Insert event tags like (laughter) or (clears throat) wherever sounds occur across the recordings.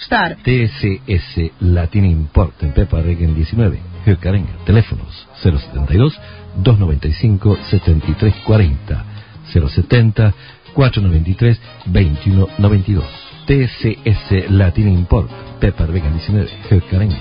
Star. TSS Latin Import en Pepa Regen 19, Hökarenga. Teléfonos 072 295 7340 070 493 2192. TSS Latin Import, Pepa Regen 19, Hökarenga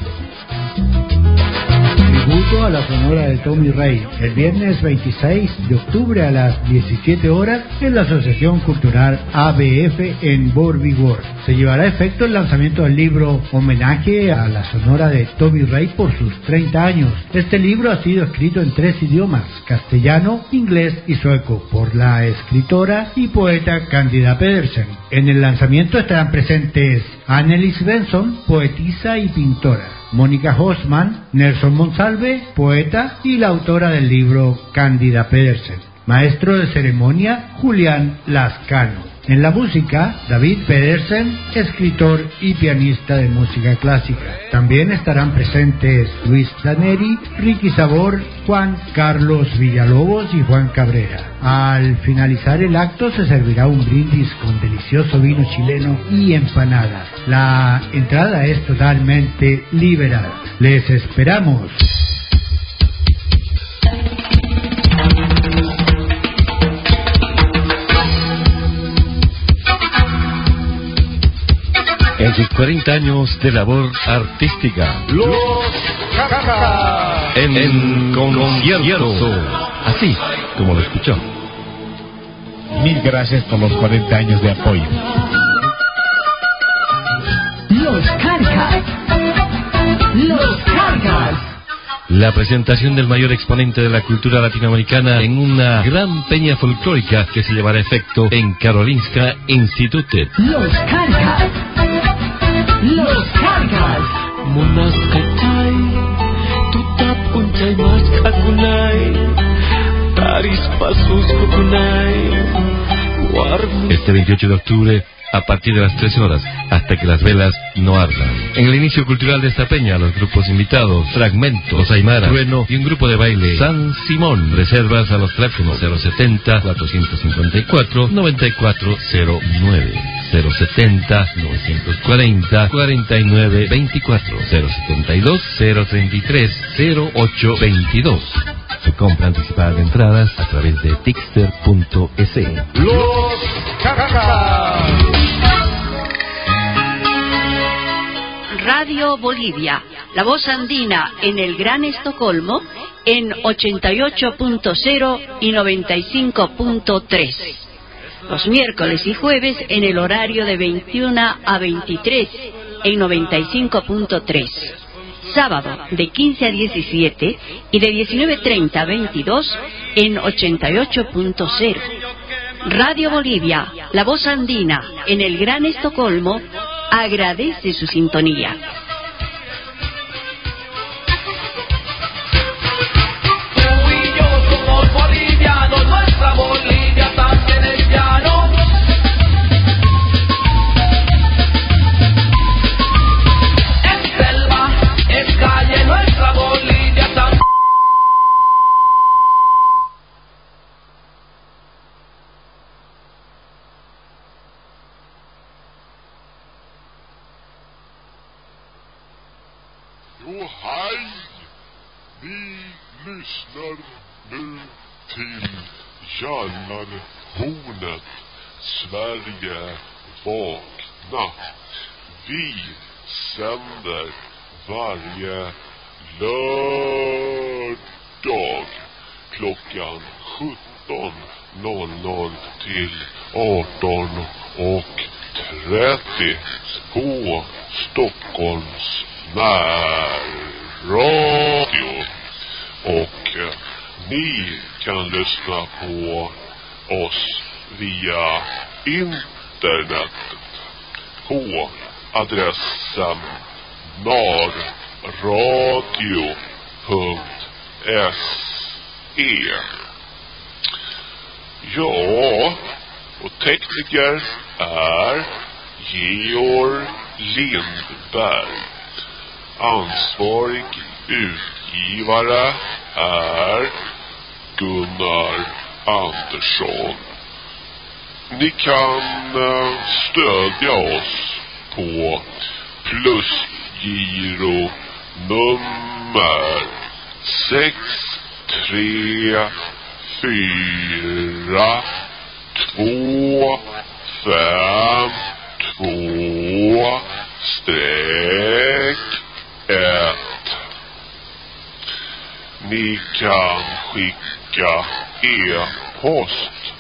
tributo a la Sonora de Tommy Rey el viernes 26 de octubre a las 17 horas en la Asociación Cultural ABF en Borbigor. Se llevará a efecto el lanzamiento del libro Homenaje a la Sonora de Tommy Rey por sus 30 años. Este libro ha sido escrito en tres idiomas, castellano, inglés y sueco, por la escritora y poeta Candida Pedersen. En el lanzamiento estarán presentes Annelies Benson, poetisa y pintora. Mónica Hosman, Nelson Monsalve, poeta y la autora del libro Cándida Pedersen. Maestro de ceremonia, Julián Lascano. En la música, David Pedersen, escritor y pianista de música clásica. También estarán presentes Luis Daneri, Ricky Sabor, Juan Carlos Villalobos y Juan Cabrera. Al finalizar el acto se servirá un brindis con delicioso vino chileno y empanadas. La entrada es totalmente liberada. Les esperamos. En sus 40 años de labor artística. Los En, en concierto. Así como lo escuchó. Mil gracias por los 40 años de apoyo. Los Carcas. Los Carcas. La presentación del mayor exponente de la cultura latinoamericana en una gran peña folclórica que se llevará a efecto en Karolinska Institute. Los Carcas. Los Carcas. Monas kacay, tutap uncay mas kakunay, taris pasus kukunay, Este 28 de octubre, a partir de las 13 horas, hasta que las velas no ardan. En el inicio cultural de esta peña, los grupos invitados, Fragmentos, Los Aymara, Trueno y un grupo de baile, San Simón. Reservas a los teléfonos 070 454 9409. 070 940 49 24 072 033 0822 se compra anticipada de entradas a través de tixter.es. Los Radio Bolivia, la voz andina en el Gran Estocolmo en 88.0 y 95.3. Los miércoles y jueves en el horario de 21 a 23 en 95.3. Sábado de 15 a 17 y de 19.30 a 22 en 88.0. Radio Bolivia, la voz andina en el Gran Estocolmo, agradece su sintonía. Jallarhornet. Sverige vakna. Vi sänder varje lördag klockan 17.00 till 18.30 på Stockholms närradio. Och eh, ni kan lyssna på oss via internet på adressen narradio.se Ja, och tekniker är Georg Lindberg. Ansvarig utgivare är Gunnar Andersson. Ni kan eh, stödja oss på plusgiro nummer sex tre fyra två fem två streck ett. Ni kan skicka e-post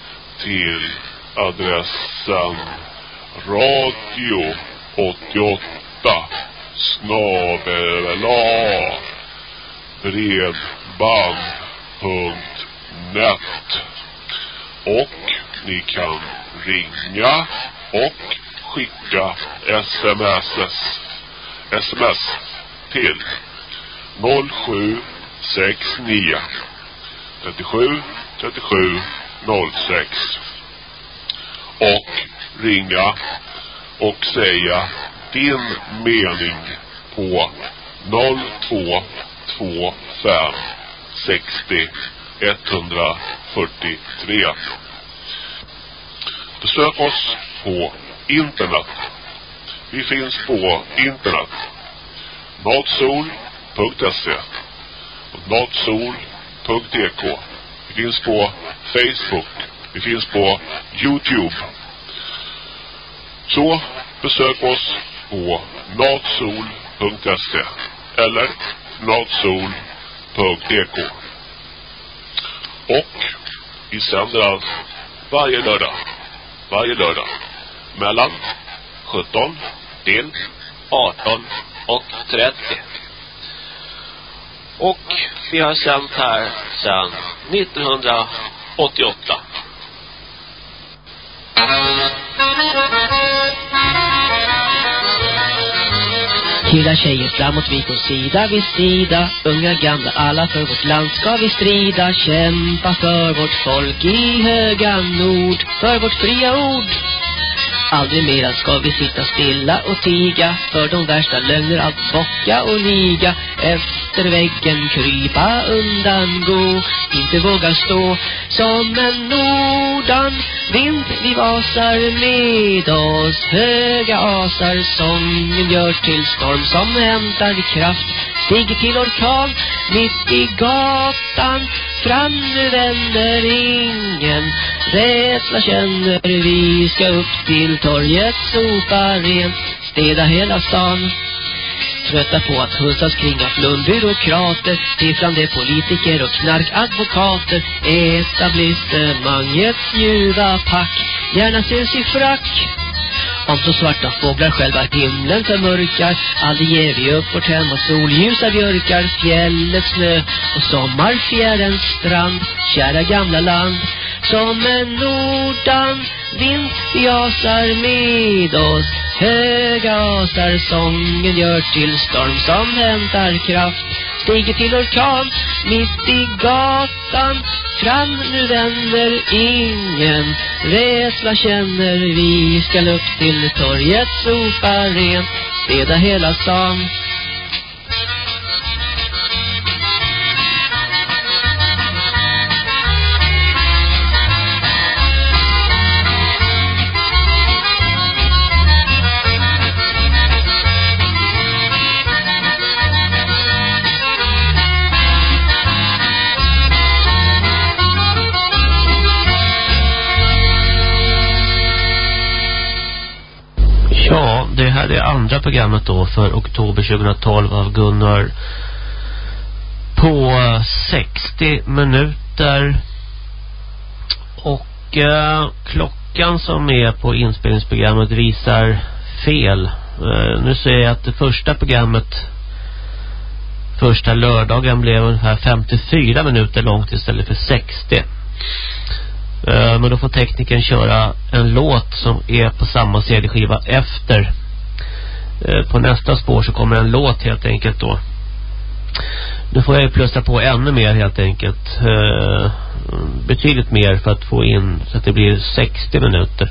till adressen radio 88 snabel-a bredband.net och ni kan ringa och skicka sms sms till 0769 37 37 06 och ringa och säga din mening på 0225 60 143. Besök oss på internet. Vi finns på internet. Natsol.se www.natsol.dk Vi finns på Facebook. Vi finns på Youtube. Så besök oss på natsol.se eller natsol.dk. Och vi sänder alltså varje lördag. Varje lördag. Mellan 17 till 18 och 30. Och vi har sänt här sedan 1988. Killar, tjejer, framåt vi går sida vid sida. Unga, gamla, alla för vårt land ska vi strida. Kämpa för vårt folk i höga nord För vårt fria ord. Aldrig mera ska vi sitta stilla och tiga För de värsta lögner att bocka och niga Efter väggen krypa undan gå. Inte våga stå som en nordan Vind vi vasar med oss Höga asar. Sången gör till storm Som hämtar kraft Stiger till orkan mitt i gatan. Fram nu vänder ingen. Rädsla känner vi. Ska upp till torget Sopa rent, städa hela stan. Trötta på att hussas kring av flumbyråkrater Fifflande politiker och knarkadvokater Etablissemangets ljuva pack Gärna syns i frack om så svarta fåglar själva himlen förmörkar. Aldrig ger vi upp vårt hem och solljusa björkar. Fjällets snö och sommarfjärens strand. Kära gamla land som en nordan vind vi asar med oss. Höga asar sången gör till storm som hämtar kraft. Stiger till orkan mitt i gatan. Fram nu vänder ingen. Rädsla känner vi. Ska upp till torget sopa rent Städa hela stan. Programmet då för oktober 2012 av Gunnar på eh, 60 minuter och eh, klockan som är på inspelningsprogrammet visar fel. Eh, nu ser jag att det första programmet första lördagen blev ungefär 54 minuter långt istället för 60. Eh, men då får tekniken köra en låt som är på samma CD-skiva efter. Eh, på nästa spår så kommer en låt helt enkelt då. Nu får jag ju plussa på ännu mer helt enkelt. Eh, betydligt mer för att få in så att det blir 60 minuter.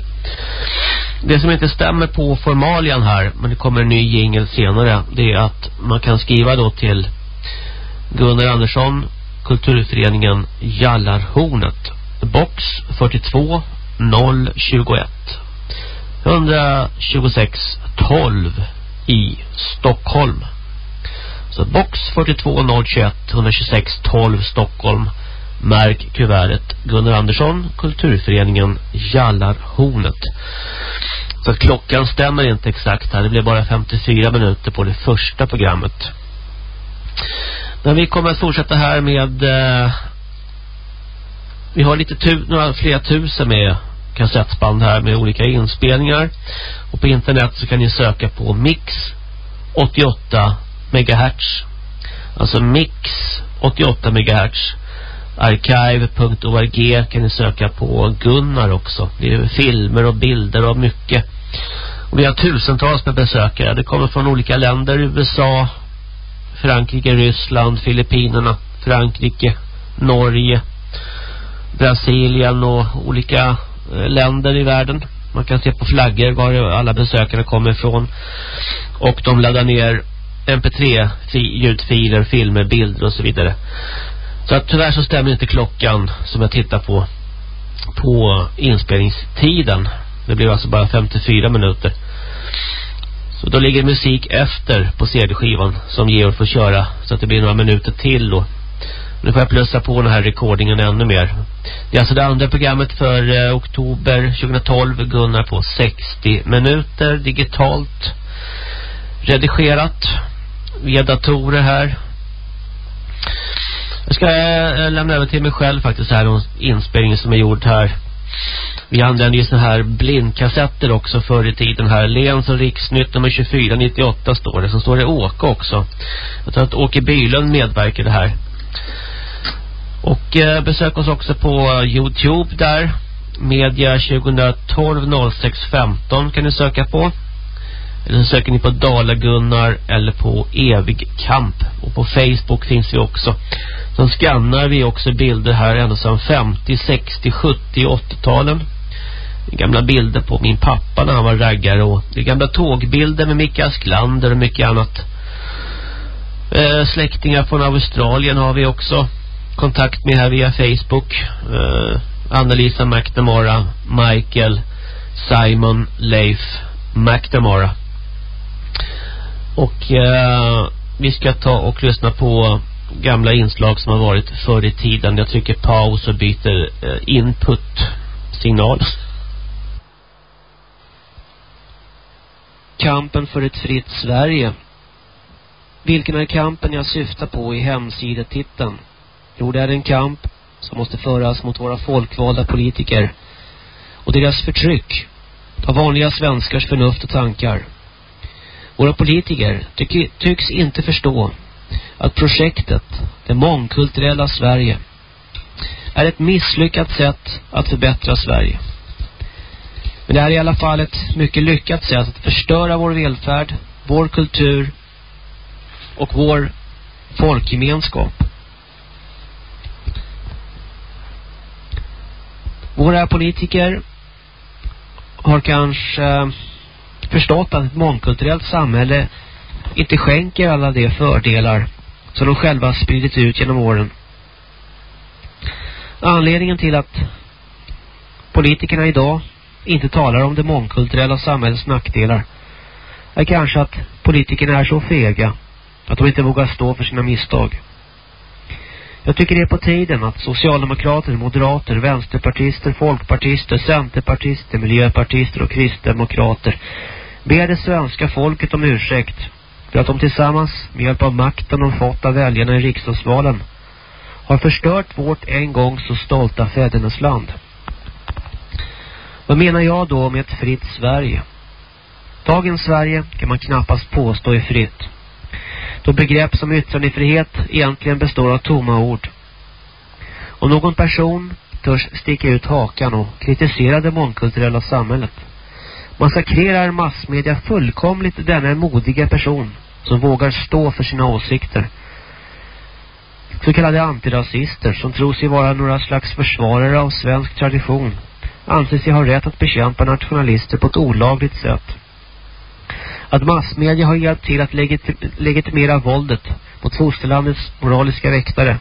Det som inte stämmer på formalian här, men det kommer en ny jingel senare, det är att man kan skriva då till Gunnar Andersson, Kulturföreningen Jallarhornet box 42 021 126 12 i Stockholm. Så box 42021 126 12 Stockholm. Märk kuvertet Gunnar Andersson, Kulturföreningen Jallarhornet. Så klockan stämmer inte exakt här. Det blev bara 54 minuter på det första programmet. Men vi kommer att fortsätta här med... Eh, vi har lite tu några flera tusen med kassettband här med olika inspelningar. Och på internet så kan ni söka på Mix 88 MHz. Alltså Mix 88 MHz. Archive.org kan ni söka på Gunnar också. Det är filmer och bilder och mycket. Och vi har tusentals med besökare. Det kommer från olika länder. USA, Frankrike, Ryssland, Filippinerna, Frankrike, Norge, Brasilien och olika Eh, länder i världen. Man kan se på flaggor var alla besökare kommer ifrån. Och de laddar ner mp3-ljudfiler, filmer, bilder och så vidare. Så att tyvärr så stämmer inte klockan som jag tittar på på inspelningstiden. Det blir alltså bara 54 minuter. Så då ligger musik efter på CD-skivan som Georg får köra så att det blir några minuter till då. Nu får jag plussa på den här rekordingen ännu mer. Det är alltså det andra programmet för eh, oktober 2012. Gunnar på 60 minuter digitalt redigerat via datorer här. Jag ska eh, lämna över till mig själv faktiskt här en inspelning som är gjord här. Vi använde ju såna här blindkassetter också förr i tiden här. Lens och Riksnytt nummer 2498 står det. Så står det Åke också. Jag tror att Åke Bylund medverkade här. Och eh, besök oss också på eh, Youtube där. Media 2012 06 15 kan ni söka på. Eller så söker ni på Dalagunnar eller på Evig Kamp. Och på Facebook finns vi också. Sen skannar vi också bilder här ända sedan 50, 60, 70, 80-talen. Gamla bilder på min pappa när han var raggare. Och det är gamla tågbilder med Micke Asklander och mycket annat. Eh, släktingar från Australien har vi också kontakt med här via Facebook. Eh, Annalisa McNamara, Michael, Simon, Leif, McNamara. Och eh, vi ska ta och lyssna på gamla inslag som har varit förr i tiden. Jag trycker paus och byter eh, input-signal. Kampen för ett fritt Sverige. Vilken är kampen jag syftar på i hemsidetiteln? Jo, det är en kamp som måste föras mot våra folkvalda politiker och deras förtryck av vanliga svenskars förnuft och tankar. Våra politiker ty tycks inte förstå att projektet, det mångkulturella Sverige, är ett misslyckat sätt att förbättra Sverige. Men det är i alla fall ett mycket lyckat sätt att förstöra vår välfärd, vår kultur och vår folkgemenskap. Våra politiker har kanske förstått att ett mångkulturellt samhälle inte skänker alla de fördelar som de själva spridit ut genom åren. Anledningen till att politikerna idag inte talar om det mångkulturella samhällets nackdelar är kanske att politikerna är så fega att de inte vågar stå för sina misstag. Jag tycker det är på tiden att socialdemokrater, moderater, vänsterpartister, folkpartister, centerpartister, miljöpartister och kristdemokrater ber det svenska folket om ursäkt för att de tillsammans med hjälp av makten de fått av väljarna i riksdagsvalen har förstört vårt en gång så stolta fädernesland. Vad menar jag då med ett fritt Sverige? Dagens Sverige kan man knappast påstå är fritt. Då begrepp som yttrandefrihet egentligen består av tomma ord. Om någon person törs sticka ut hakan och kritisera det mångkulturella samhället massakrerar massmedia fullkomligt denna modiga person som vågar stå för sina åsikter. Så kallade antirasister som tror sig vara några slags försvarare av svensk tradition anser sig ha rätt att bekämpa nationalister på ett olagligt sätt. Att massmedia har hjälpt till att legit legitimera våldet mot fosterlandets moraliska väktare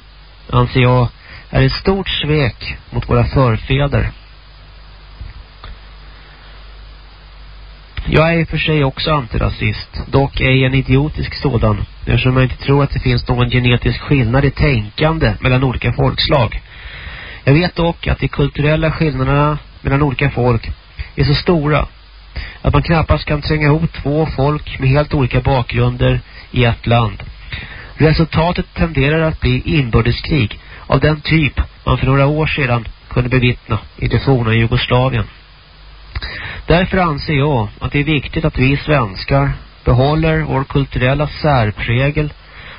anser jag är ett stort svek mot våra förfäder. Jag är i och för sig också antirasist, dock ej en idiotisk sådan, eftersom jag inte tror att det finns någon genetisk skillnad i tänkande mellan olika folkslag. Jag vet dock att de kulturella skillnaderna mellan olika folk är så stora att man knappast kan tränga ihop två folk med helt olika bakgrunder i ett land. Resultatet tenderar att bli inbördeskrig av den typ man för några år sedan kunde bevittna i det forna Jugoslavien. Därför anser jag att det är viktigt att vi svenskar behåller vår kulturella särprägel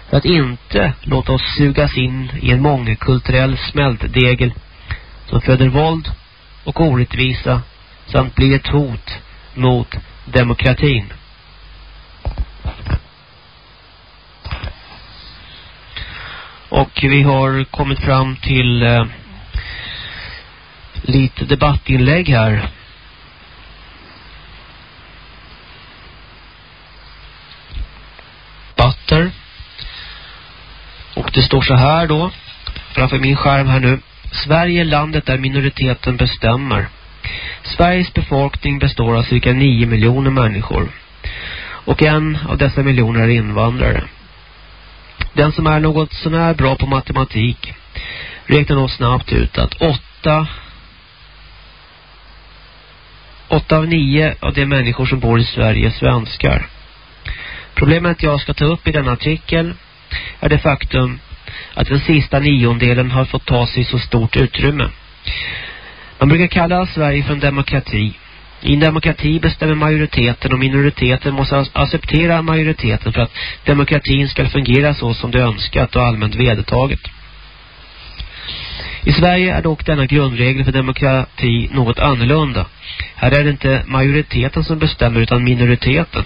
för att inte låta oss sugas in i en mångkulturell smältdegel som föder våld och orättvisa samt blir ett hot mot demokratin. Och vi har kommit fram till eh, lite debattinlägg här. Butter. Och det står så här då, framför min skärm här nu. Sverige är landet där minoriteten bestämmer. Sveriges befolkning består av cirka 9 miljoner människor. Och en av dessa miljoner är invandrare. Den som är något sånär bra på matematik räknar nog snabbt ut att 8 8 av 9 av de människor som bor i Sverige är svenskar. Problemet jag ska ta upp i denna artikel är det faktum att den sista niondelen har fått ta sig så stort utrymme. Man brukar kalla Sverige för en demokrati. I en demokrati bestämmer majoriteten och minoriteten måste acceptera majoriteten för att demokratin ska fungera så som det önskat och allmänt vedertaget. I Sverige är dock denna grundregel för demokrati något annorlunda. Här är det inte majoriteten som bestämmer utan minoriteten.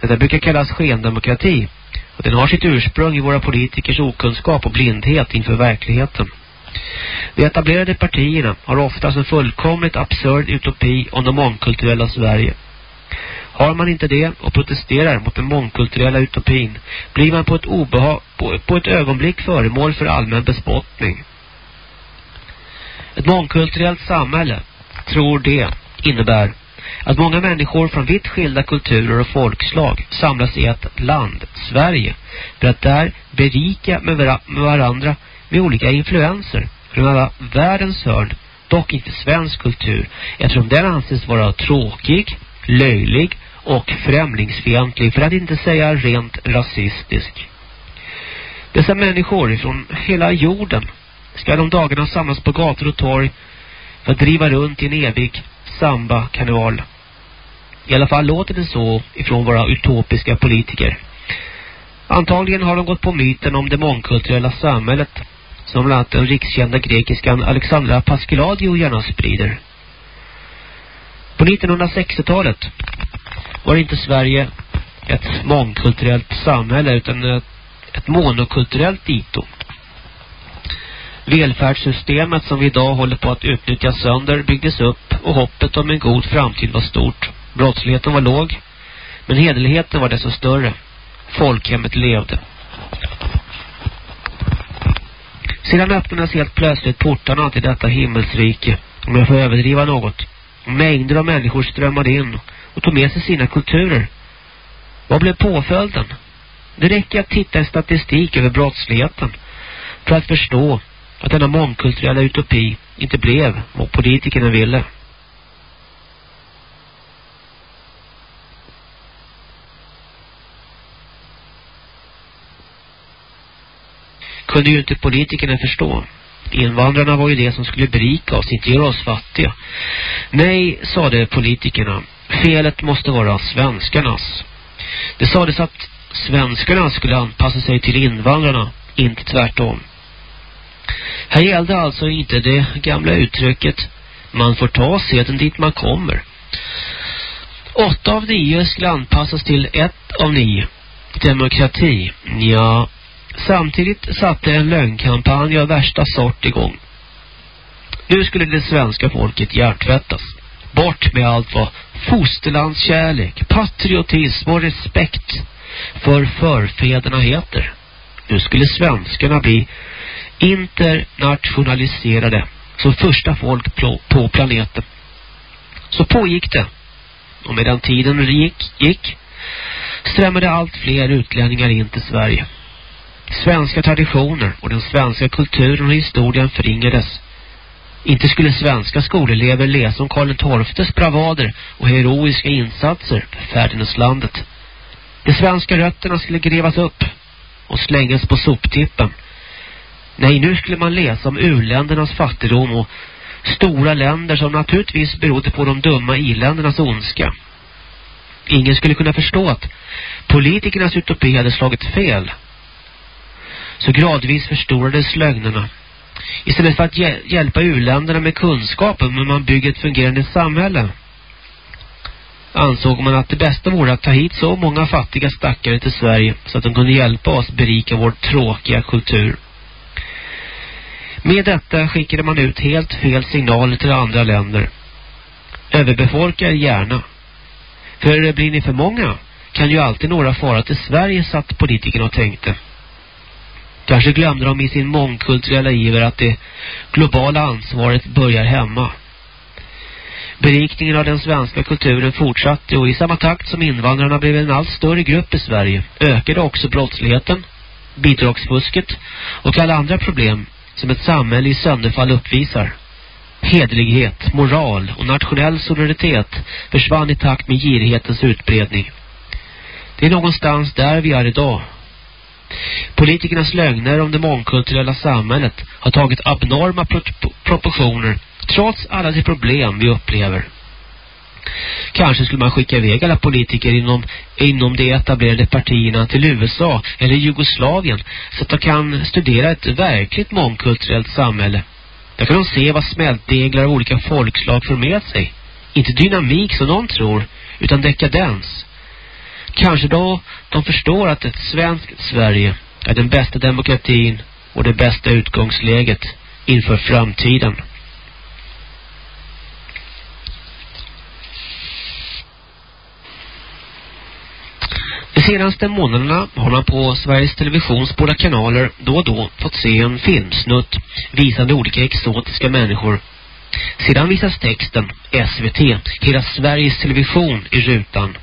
Detta brukar kallas skendemokrati och den har sitt ursprung i våra politikers okunskap och blindhet inför verkligheten. De etablerade partierna har oftast en fullkomligt absurd utopi om det mångkulturella Sverige. Har man inte det och protesterar mot den mångkulturella utopin blir man på ett, obehag, på, på ett ögonblick föremål för allmän bespottning. Ett mångkulturellt samhälle, tror det, innebär att många människor från vitt skilda kulturer och folkslag samlas i ett land, Sverige, för att där berika med, med varandra med olika influenser från alla världens hörn, dock inte svensk kultur, eftersom den anses vara tråkig, löjlig och främlingsfientlig, för att inte säga rent rasistisk. Dessa människor från hela jorden ska de dagarna samlas på gator och torg för att driva runt i en evig samba-kanal. I alla fall låter det så ifrån våra utopiska politiker. Antagligen har de gått på myten om det mångkulturella samhället som bland annat den rikskända grekiskan Alexandra Pascaladio gärna sprider. På 1960-talet var inte Sverige ett mångkulturellt samhälle utan ett, ett monokulturellt dito. Välfärdssystemet som vi idag håller på att utnyttja sönder byggdes upp och hoppet om en god framtid var stort. Brottsligheten var låg, men hederligheten var desto större. Folkhemmet levde. Sedan öppnades helt plötsligt portarna till detta himmelsrike, om jag får överdriva något. Mängder av människor strömmade in och tog med sig sina kulturer. Vad blev påföljden? Det räcker att titta i statistik över brottsligheten för att förstå att denna mångkulturella utopi inte blev vad politikerna ville. Kunde ju inte politikerna förstå. Invandrarna var ju det som skulle berika oss, inte göra oss fattiga. Nej, sade politikerna. Felet måste vara svenskarnas. Det sades att svenskarna skulle anpassa sig till invandrarna, inte tvärtom. Här gällde alltså inte det gamla uttrycket man får ta seden dit man kommer. Åtta av nio skulle anpassas till ett av nio. Demokrati. Ja, Samtidigt satte en lögnkampanj av värsta sort igång. Nu skulle det svenska folket hjärtvättas. Bort med allt vad fosterlandskärlek, patriotism och respekt för förfäderna heter. Nu skulle svenskarna bli internationaliserade som första folk på planeten. Så pågick det Och medan tiden gick, gick strömmade allt fler utlänningar in till Sverige. Svenska traditioner och den svenska kulturen och historien förringades. Inte skulle svenska skolelever läsa om Karl XIIs bravader och heroiska insatser för fäderneslandet. De svenska rötterna skulle grävas upp och slängas på soptippen. Nej, nu skulle man läsa om urländernas fattigdom och stora länder som naturligtvis berodde på de dumma iländernas ondska. Ingen skulle kunna förstå att politikernas utopi hade slagit fel. Så gradvis förstorades lögnerna. Istället för att hjälpa uländerna med kunskapen om hur man bygger ett fungerande samhälle ansåg man att det bästa vore att ta hit så många fattiga stackare till Sverige så att de kunde hjälpa oss berika vår tråkiga kultur. Med detta skickade man ut helt fel signaler till andra länder. Överbefolka er gärna. För blir ni för många kan ju alltid några fara till Sverige satt politikerna och tänkte. Kanske glömde de i sin mångkulturella iver att det globala ansvaret börjar hemma. Berikningen av den svenska kulturen fortsatte och i samma takt som invandrarna blev en allt större grupp i Sverige ökade också brottsligheten, bidragsfusket och alla andra problem som ett samhälle i sönderfall uppvisar. Hedlighet, moral och nationell solidaritet försvann i takt med girighetens utbredning. Det är någonstans där vi är idag. Politikernas lögner om det mångkulturella samhället har tagit abnorma pro proportioner trots alla de problem vi upplever. Kanske skulle man skicka iväg alla politiker inom, inom de etablerade partierna till USA eller Jugoslavien så att de kan studera ett verkligt mångkulturellt samhälle. Där kan de se vad smältdeglar av olika folkslag för med sig. Inte dynamik som någon tror, utan dekadens. Kanske då de förstår att ett svenskt Sverige är den bästa demokratin och det bästa utgångsläget inför framtiden. De senaste månaderna har man på Sveriges Televisions båda kanaler då och då fått se en filmsnutt visande olika exotiska människor. Sedan visas texten SVT, hela Sveriges Television i rutan.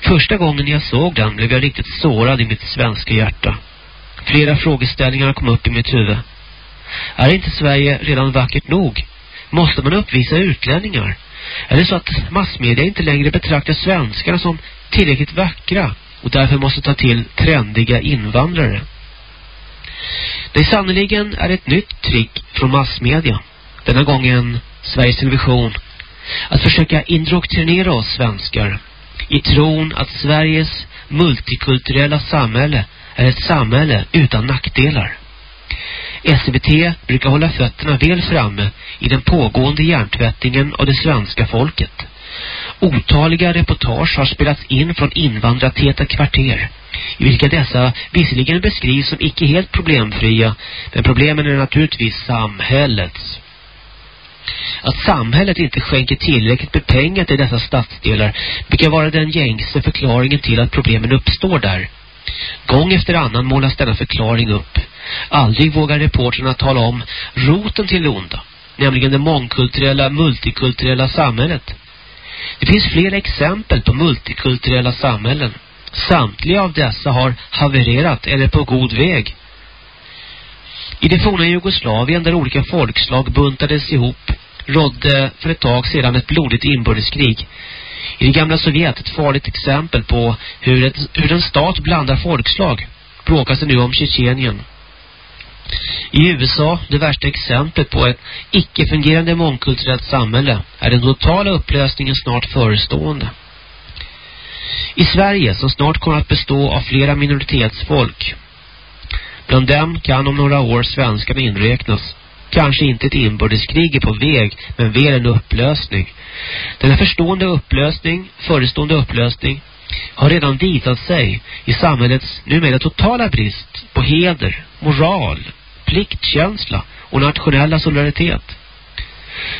Första gången jag såg den blev jag riktigt sårad i mitt svenska hjärta. Flera frågeställningar kom upp i mitt huvud. Är inte Sverige redan vackert nog? Måste man uppvisa utlänningar? Är det så att massmedia inte längre betraktar svenskarna som tillräckligt vackra och därför måste ta till trendiga invandrare? Det sannoliken är ett nytt trick från massmedia. Denna gången Sveriges Television. Att försöka indoktrinera oss svenskar i tron att Sveriges multikulturella samhälle är ett samhälle utan nackdelar. SVT brukar hålla fötterna väl framme i den pågående hjärntvättningen av det svenska folket. Otaliga reportage har spelats in från invandrartäta kvarter i vilka dessa visserligen beskrivs som icke helt problemfria men problemen är naturligtvis samhällets. Att samhället inte skänker tillräckligt med pengar till dessa stadsdelar brukar vara den gängse förklaringen till att problemen uppstår där. Gång efter annan målas denna förklaring upp. Aldrig vågar reporterna tala om roten till det onda, nämligen det mångkulturella, multikulturella samhället. Det finns flera exempel på multikulturella samhällen. Samtliga av dessa har havererat eller på god väg. I det forna Jugoslavien där olika folkslag buntades ihop rådde för ett tag sedan ett blodigt inbördeskrig. I det gamla Sovjet ett farligt exempel på hur, ett, hur en stat blandar folkslag bråkas det nu om Tjetjenien. I USA, det värsta exemplet på ett icke-fungerande mångkulturellt samhälle, är den totala upplösningen snart förestående. I Sverige, som snart kommer att bestå av flera minoritetsfolk, bland dem kan om några år svenskarna inräknas. Kanske inte ett inbördeskrig är på väg, men väl en upplösning. Denna förstående upplösning, förestående upplösning, har redan visat sig i samhällets numera totala brist på heder, moral, pliktkänsla och nationella solidaritet.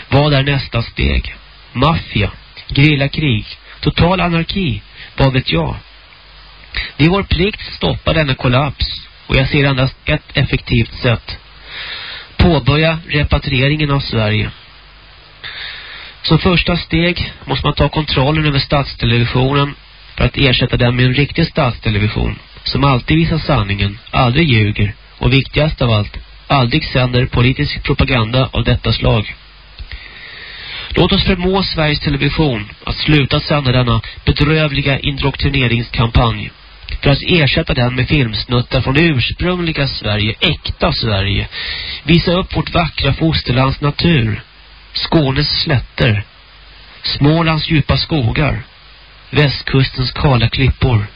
Vad är nästa steg? Maffia, grillakrig, total anarki, vad vet jag? Det är vår plikt att stoppa denna kollaps och jag ser endast ett effektivt sätt. Påbörja repatrieringen av Sverige. Som första steg måste man ta kontrollen över statstelevisionen för att ersätta den med en riktig statstelevision som alltid visar sanningen, aldrig ljuger och viktigast av allt, aldrig sänder politisk propaganda av detta slag. Låt oss förmå Sveriges Television att sluta sända denna bedrövliga indoktrineringskampanj för att ersätta den med filmsnuttar från det ursprungliga Sverige, äkta Sverige. Visa upp vårt vackra fosterlands natur, Skånes slätter, Smålands djupa skogar, västkustens kala klippor,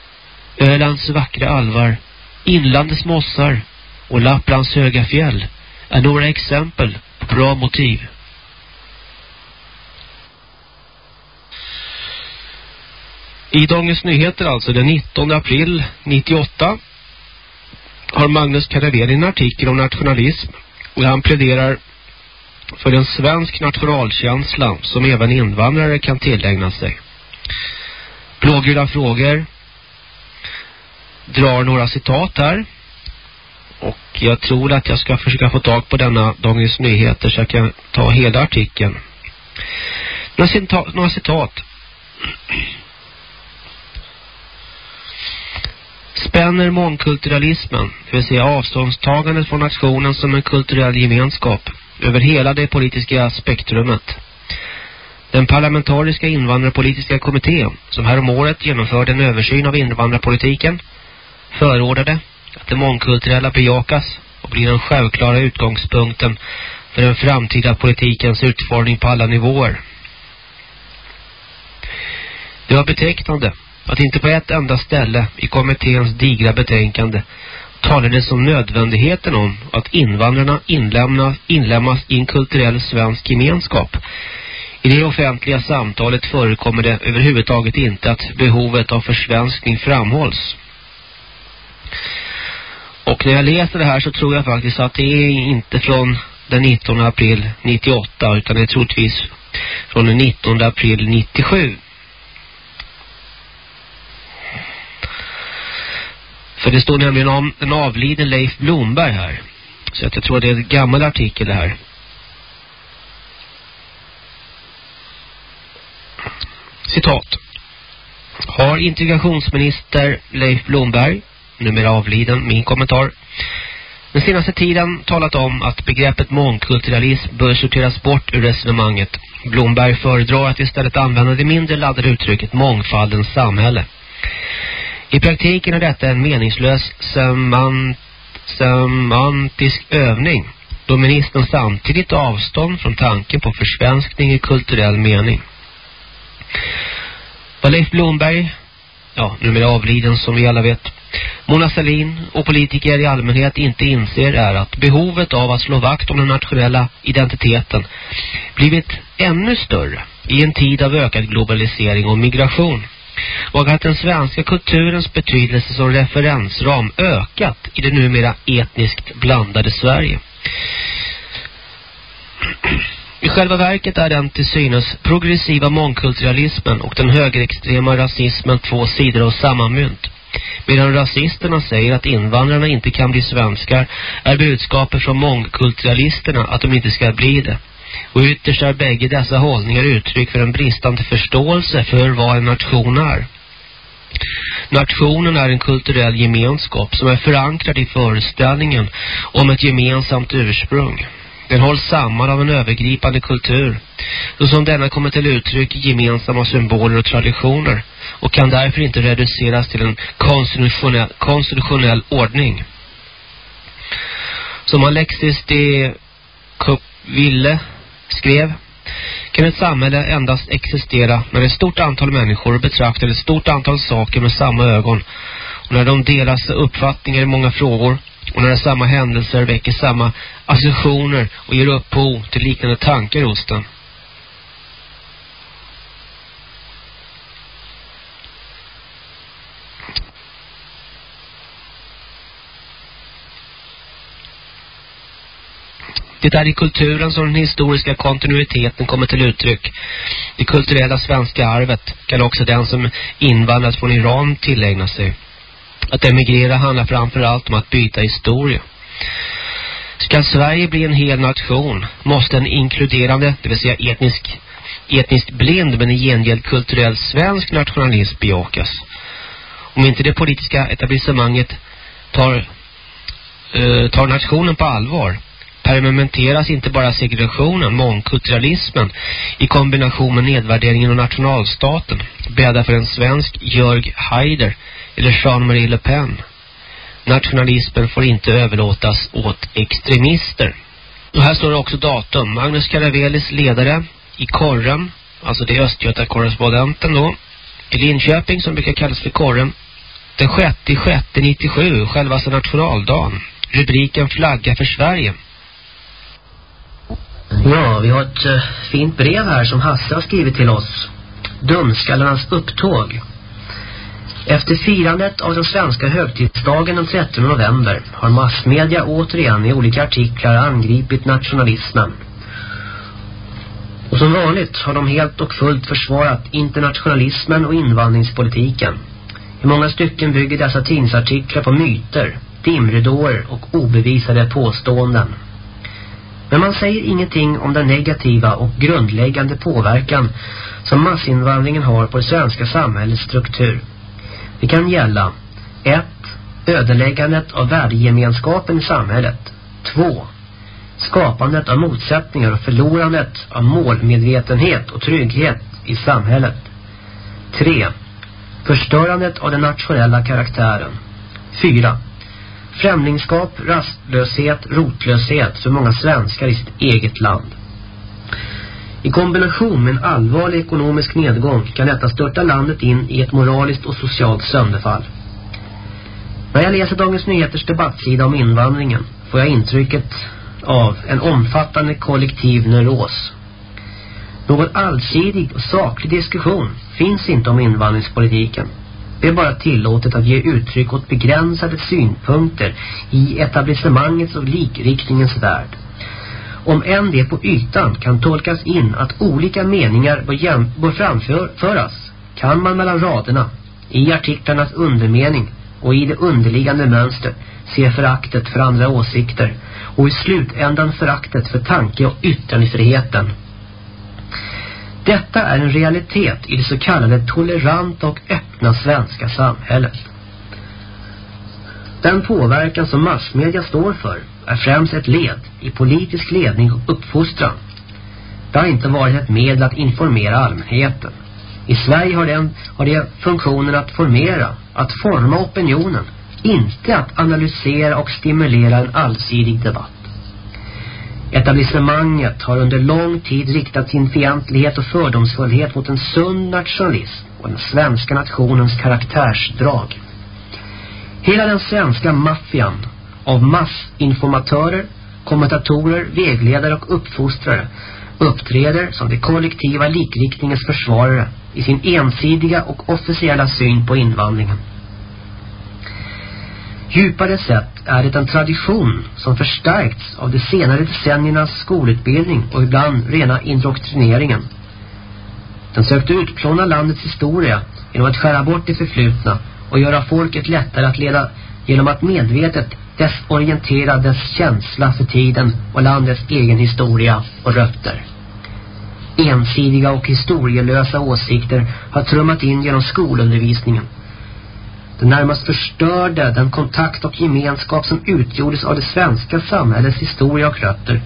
Ölands vackra alvar, inlandets mossar och Lapplands höga fjäll är några exempel på bra motiv. I Dagens Nyheter alltså den 19 april 98 har Magnus Karaver en artikel om nationalism och han pläderar för en svensk nationalkänsla som även invandrare kan tillägna sig. Blågula frågor drar några citat här. Och jag tror att jag ska försöka få tag på denna Dagens Nyheter så jag kan ta hela artikeln. Några citat. Några citat. Spänner mångkulturalismen, det vill säga avståndstagandet från nationen som en kulturell gemenskap, över hela det politiska spektrumet. Den parlamentariska invandrarpolitiska kommittén, som här om året genomförde en översyn av invandrarpolitiken, förordade att det mångkulturella bejakas och blir den självklara utgångspunkten för den framtida politikens utformning på alla nivåer. Det var betecknande att inte på ett enda ställe i kommitténs digra betänkande talades om nödvändigheten om att invandrarna inlämnas, inlämnas i en kulturell svensk gemenskap. I det offentliga samtalet förekommer det överhuvudtaget inte att behovet av försvenskning framhålls. Och när jag läser det här så tror jag faktiskt att det är inte från den 19 april 98 utan det är troligtvis från den 19 april 97. För det står nämligen om en avliden Leif Blomberg här. Så att jag tror det är en gammal artikel det här. Citat. Har integrationsminister Leif Blomberg, numera avliden, min kommentar, den senaste tiden talat om att begreppet mångkulturalism bör sorteras bort ur resonemanget. Blomberg föredrar att istället använda det mindre laddade uttrycket mångfaldens samhälle. I praktiken är detta en meningslös semant semantisk övning då ministern samtidigt avstånd från tanken på försvenskning i kulturell mening. Vad Leif Blomberg, ja, numera avliden som vi alla vet, Mona Salin och politiker i allmänhet inte inser är att behovet av att slå vakt om den nationella identiteten blivit ännu större i en tid av ökad globalisering och migration och att den svenska kulturens betydelse som referensram ökat i det numera etniskt blandade Sverige. I själva verket är den till synes progressiva mångkulturalismen och den högerextrema rasismen två sidor av samma mynt. Medan rasisterna säger att invandrarna inte kan bli svenskar är budskapet från mångkulturalisterna att de inte ska bli det. Och ytterst är bägge dessa hållningar uttryck för en bristande förståelse för vad en nation är. Nationen är en kulturell gemenskap som är förankrad i föreställningen om ett gemensamt ursprung. Den hålls samman av en övergripande kultur, så som denna kommer till uttryck i gemensamma symboler och traditioner och kan därför inte reduceras till en konstitutionell, konstitutionell ordning. Som Alexis de Coppville skrev kan ett samhälle endast existera när ett stort antal människor betraktar ett stort antal saker med samma ögon och när de delar uppfattningar i många frågor och när samma händelser väcker samma associationer och ger upphov till liknande tankar hos den. Det är i kulturen som den historiska kontinuiteten kommer till uttryck. Det kulturella svenska arvet kan också den som invandrat från Iran tillägna sig. Att emigrera handlar framförallt om att byta historia. Ska Sverige bli en hel nation måste en inkluderande, det vill säga etnisk etniskt blind men i gengäld kulturell svensk nationalism bejakas. Om inte det politiska etablissemanget tar, eh, tar nationen på allvar permanenteras inte bara segregationen, mångkulturalismen i kombination med nedvärderingen av nationalstaten bäddar för en svensk Jörg Haider eller Jean-Marie Le Pen. Nationalismen får inte överlåtas åt extremister. Och här står det också datum. Magnus Caravelis ledare i Korren, alltså det är Östgöta-korrespondenten då, i Linköping som brukar kallas för Korren, den 6 6 97, självaste nationaldagen. Rubriken Flagga för Sverige. Ja, vi har ett uh, fint brev här som Hasse har skrivit till oss. Dumskallarnas upptåg. Efter firandet av den svenska högtidsdagen den 13 november har massmedia återigen i olika artiklar angripit nationalismen. Och som vanligt har de helt och fullt försvarat internationalismen och invandringspolitiken. I många stycken bygger dessa tidningsartiklar på myter, dimridåer och obevisade påståenden. Men man säger ingenting om den negativa och grundläggande påverkan som massinvandringen har på det svenska samhällets struktur. Det kan gälla 1. Ödeläggandet av värdegemenskapen i samhället 2. Skapandet av motsättningar och förlorandet av målmedvetenhet och trygghet i samhället 3. Förstörandet av den nationella karaktären 4. Främlingskap, rastlöshet, rotlöshet för många svenskar i sitt eget land. I kombination med en allvarlig ekonomisk nedgång kan detta störta landet in i ett moraliskt och socialt sönderfall. När jag läser Dagens Nyheters debattsida om invandringen får jag intrycket av en omfattande kollektiv neuros. Någon allsidig och saklig diskussion finns inte om invandringspolitiken. Det är bara tillåtet att ge uttryck åt begränsade synpunkter i etablissemangets och likriktningens värld. Om än det på ytan kan tolkas in att olika meningar bör, bör framföras kan man mellan raderna, i artiklarnas undermening och i det underliggande mönstret se föraktet för andra åsikter och i slutändan föraktet för tanke- och yttrandefriheten. Detta är en realitet i det så kallade toleranta och öppna svenska samhället. Den påverkan som massmedia står för är främst ett led i politisk ledning och uppfostran. Det har inte varit ett medel att informera allmänheten. I Sverige har, den, har det funktionen att formera, att forma opinionen, inte att analysera och stimulera en allsidig debatt. Etablissemanget har under lång tid riktat sin fientlighet och fördomsfullhet mot en sund nationalism och den svenska nationens karaktärsdrag. Hela den svenska maffian av massinformatörer, kommentatorer, vägledare och uppfostrare uppträder som det kollektiva likriktningens försvarare i sin ensidiga och officiella syn på invandringen. Djupare sett är det en tradition som förstärkts av de senare decenniernas skolutbildning och ibland rena indoktrineringen. Den sökte utplåna landets historia genom att skära bort det förflutna och göra folket lättare att leda genom att medvetet desorientera dess känsla för tiden och landets egen historia och rötter. Ensidiga och historielösa åsikter har trummat in genom skolundervisningen närmast förstörde den kontakt och gemenskap som utgjordes av det svenska samhällets historia och rötter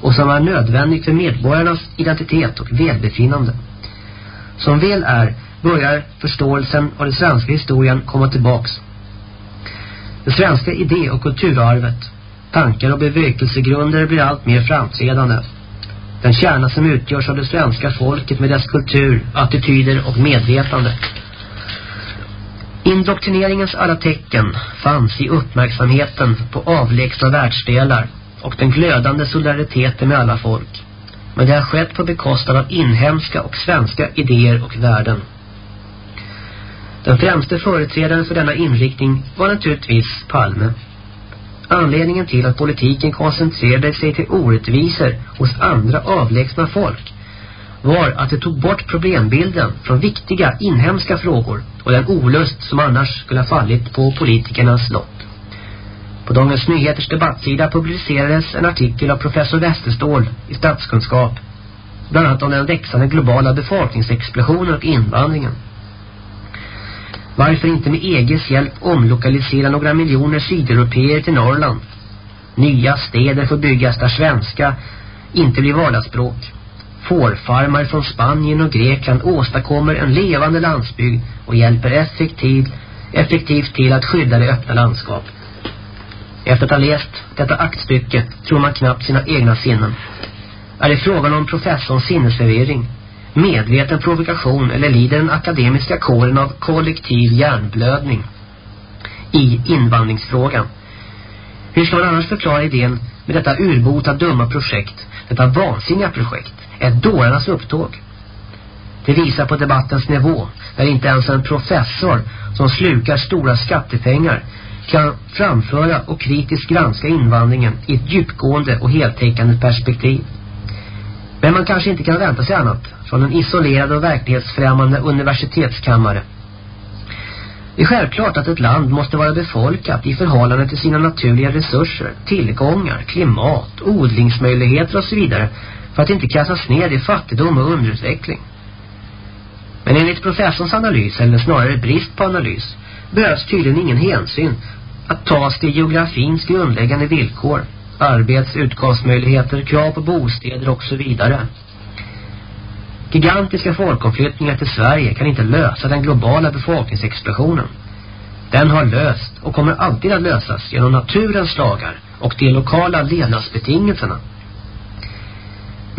och som var nödvändig för medborgarnas identitet och välbefinnande. Som väl är börjar förståelsen av den svenska historien komma tillbaks. Det svenska idé- och kulturarvet, tankar och bevekelsegrunder blir allt mer framträdande. Den kärna som utgörs av det svenska folket med dess kultur, attityder och medvetande. Indoktrineringens alla tecken fanns i uppmärksamheten på avlägsna världsdelar och den glödande solidariteten med alla folk. Men det har skett på bekostnad av inhemska och svenska idéer och värden. Den främste företrädaren för denna inriktning var naturligtvis Palme. Anledningen till att politiken koncentrerade sig till orättvisor hos andra avlägsna folk var att det tog bort problembilden från viktiga inhemska frågor och den olust som annars skulle ha fallit på politikernas lott. På Dagens Nyheters debattsida publicerades en artikel av professor Westerstål i statskunskap bland annat om den växande globala befolkningsexplosionen och invandringen. Varför inte med EGs hjälp omlokalisera några miljoner sydeuropeer till Norrland? Nya städer får byggas där svenska inte blir vardagsspråk. Fårfarmar från Spanien och Grekland åstadkommer en levande landsbygd och hjälper effektivt, effektivt till att skydda det öppna landskapet. Efter att ha läst detta aktstycke tror man knappt sina egna sinnen. Är det frågan om professorns sinnesförvirring, medveten provokation eller lider den akademiska kåren av kollektiv hjärnblödning i invandringsfrågan? Hur ska man annars förklara idén med detta urbota dumma projekt, detta vansinniga projekt, ett dårarnas upptåg? Det visar på debattens nivå, där inte ens en professor som slukar stora skattepengar kan framföra och kritiskt granska invandringen i ett djupgående och heltäckande perspektiv. Men man kanske inte kan vänta sig annat från en isolerad och verklighetsfrämmande universitetskammare. Det är självklart att ett land måste vara befolkat i förhållande till sina naturliga resurser, tillgångar, klimat, odlingsmöjligheter och så vidare för att inte kastas ner i fattigdom och underutveckling. Men enligt professorns analys, eller snarare brist på analys, behövs tydligen ingen hänsyn att tas till geografins grundläggande villkor, arbets-, utkomstmöjligheter, krav på bostäder och så vidare. Gigantiska folkomflyttningar till Sverige kan inte lösa den globala befolkningsexplosionen. Den har löst och kommer alltid att lösas genom naturens lagar och de lokala levnadsbetingelserna.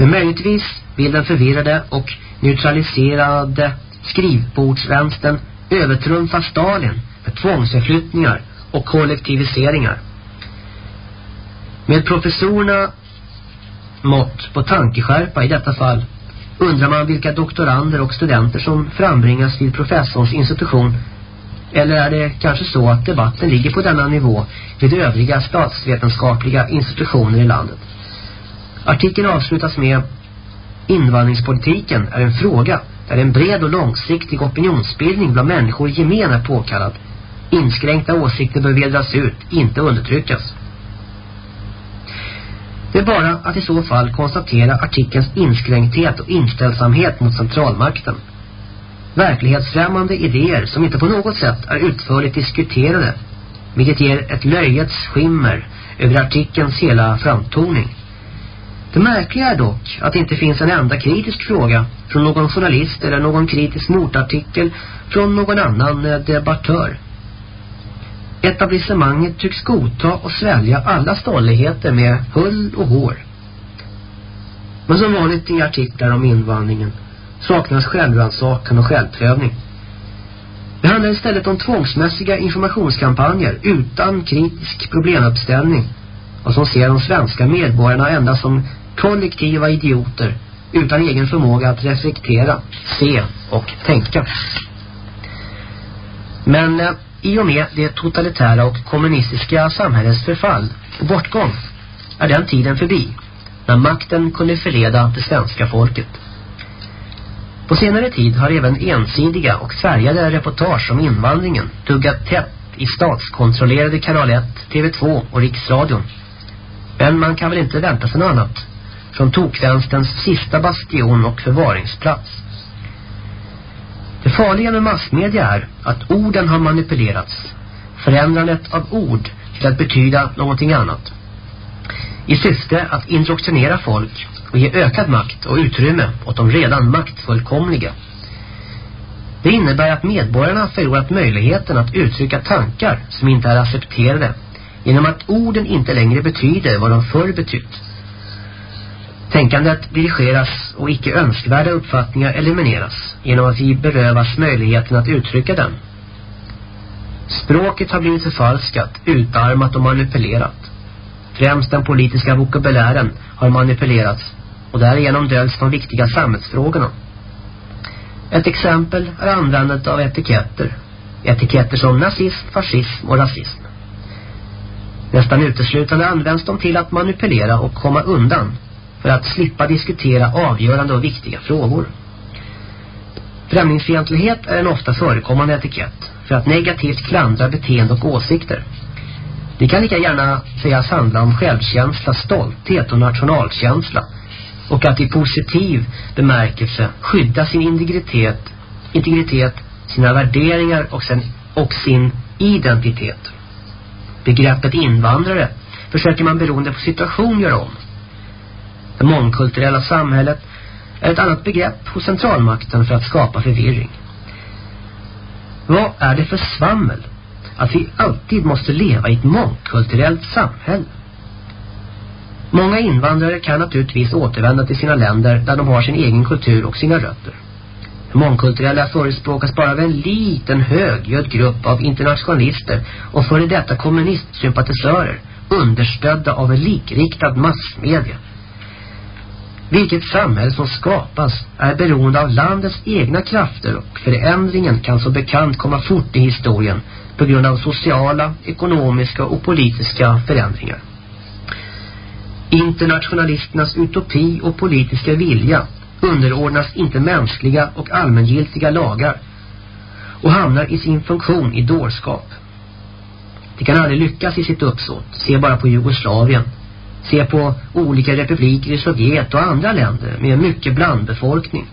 Men möjligtvis vill den förvirrade och neutraliserade skrivbordsvänstern övertrumfa Stalin med tvångsförflyttningar och kollektiviseringar. Med professorerna mått på tankeskärpa i detta fall undrar man vilka doktorander och studenter som frambringas vid professorns institution eller är det kanske så att debatten ligger på denna nivå vid övriga statsvetenskapliga institutioner i landet? Artikeln avslutas med Invandringspolitiken är en fråga där en bred och långsiktig opinionsbildning bland människor i gemen är påkallad. Inskränkta åsikter bör vedras ut, inte undertryckas. Det är bara att i så fall konstatera artikelns inskränkthet och inställsamhet mot centralmakten. Verklighetsfrämmande idéer som inte på något sätt är utförligt diskuterade, vilket ger ett löjets skimmer över artikelns hela framtoning. Det märkliga är dock att det inte finns en enda kritisk fråga från någon journalist eller någon kritisk motartikel från någon annan eh, debattör. Etablissemanget tycks godta och svälja alla stolligheter med hull och hår. Men som vanligt i artiklar om invandringen saknas självrannsakan och självprövning. Det handlar istället om tvångsmässiga informationskampanjer utan kritisk problemuppställning och som ser de svenska medborgarna endast som kollektiva idioter utan egen förmåga att reflektera, se och tänka. Men eh, i och med det totalitära och kommunistiska samhällets förfall och bortgång är den tiden förbi när makten kunde förleda det svenska folket. På senare tid har även ensidiga och färgade reportage om invandringen duggat tätt i statskontrollerade kanal 1, TV2 och Riksradion. Men man kan väl inte vänta sig något annat från tokvänsterns sista bastion och förvaringsplats. Det farliga med massmedia är att orden har manipulerats. Förändrandet av ord till att betyda någonting annat. I syfte att indoktrinera folk och ge ökad makt och utrymme åt de redan maktfullkomliga. Det innebär att medborgarna förlorat möjligheten att uttrycka tankar som inte är accepterade genom att orden inte längre betyder vad de förr betytt. Tänkandet dirigeras och icke önskvärda uppfattningar elimineras genom att vi berövas möjligheten att uttrycka den. Språket har blivit förfalskat, utarmat och manipulerat. Främst den politiska vokabulären har manipulerats och därigenom döljs de viktiga samhällsfrågorna. Ett exempel är användandet av etiketter. Etiketter som nazism, fascism och rasism. Nästan uteslutande används de till att manipulera och komma undan för att slippa diskutera avgörande och viktiga frågor. Främlingsfientlighet är en ofta förekommande etikett för att negativt klandra beteende och åsikter. Det kan lika gärna sägas handla om självkänsla, stolthet och nationalkänsla och att i positiv bemärkelse skydda sin integritet, integritet sina värderingar och, sen, och sin identitet. Begreppet invandrare försöker man beroende på situation göra om. Det mångkulturella samhället är ett annat begrepp hos centralmakten för att skapa förvirring. Vad är det för svammel att vi alltid måste leva i ett mångkulturellt samhälle? Många invandrare kan naturligtvis återvända till sina länder där de har sin egen kultur och sina rötter. Det mångkulturella förespråkas bara av en liten högljudd grupp av internationalister och före detta kommunistsympatisörer understödda av en likriktad massmedia. Vilket samhälle som skapas är beroende av landets egna krafter och förändringen kan som bekant komma fort i historien på grund av sociala, ekonomiska och politiska förändringar. Internationalisternas utopi och politiska vilja underordnas inte mänskliga och allmängiltiga lagar och hamnar i sin funktion i dårskap. Det kan aldrig lyckas i sitt uppsåt. Se bara på Jugoslavien. Se på olika republiker i Sovjet och andra länder med mycket blandbefolkning.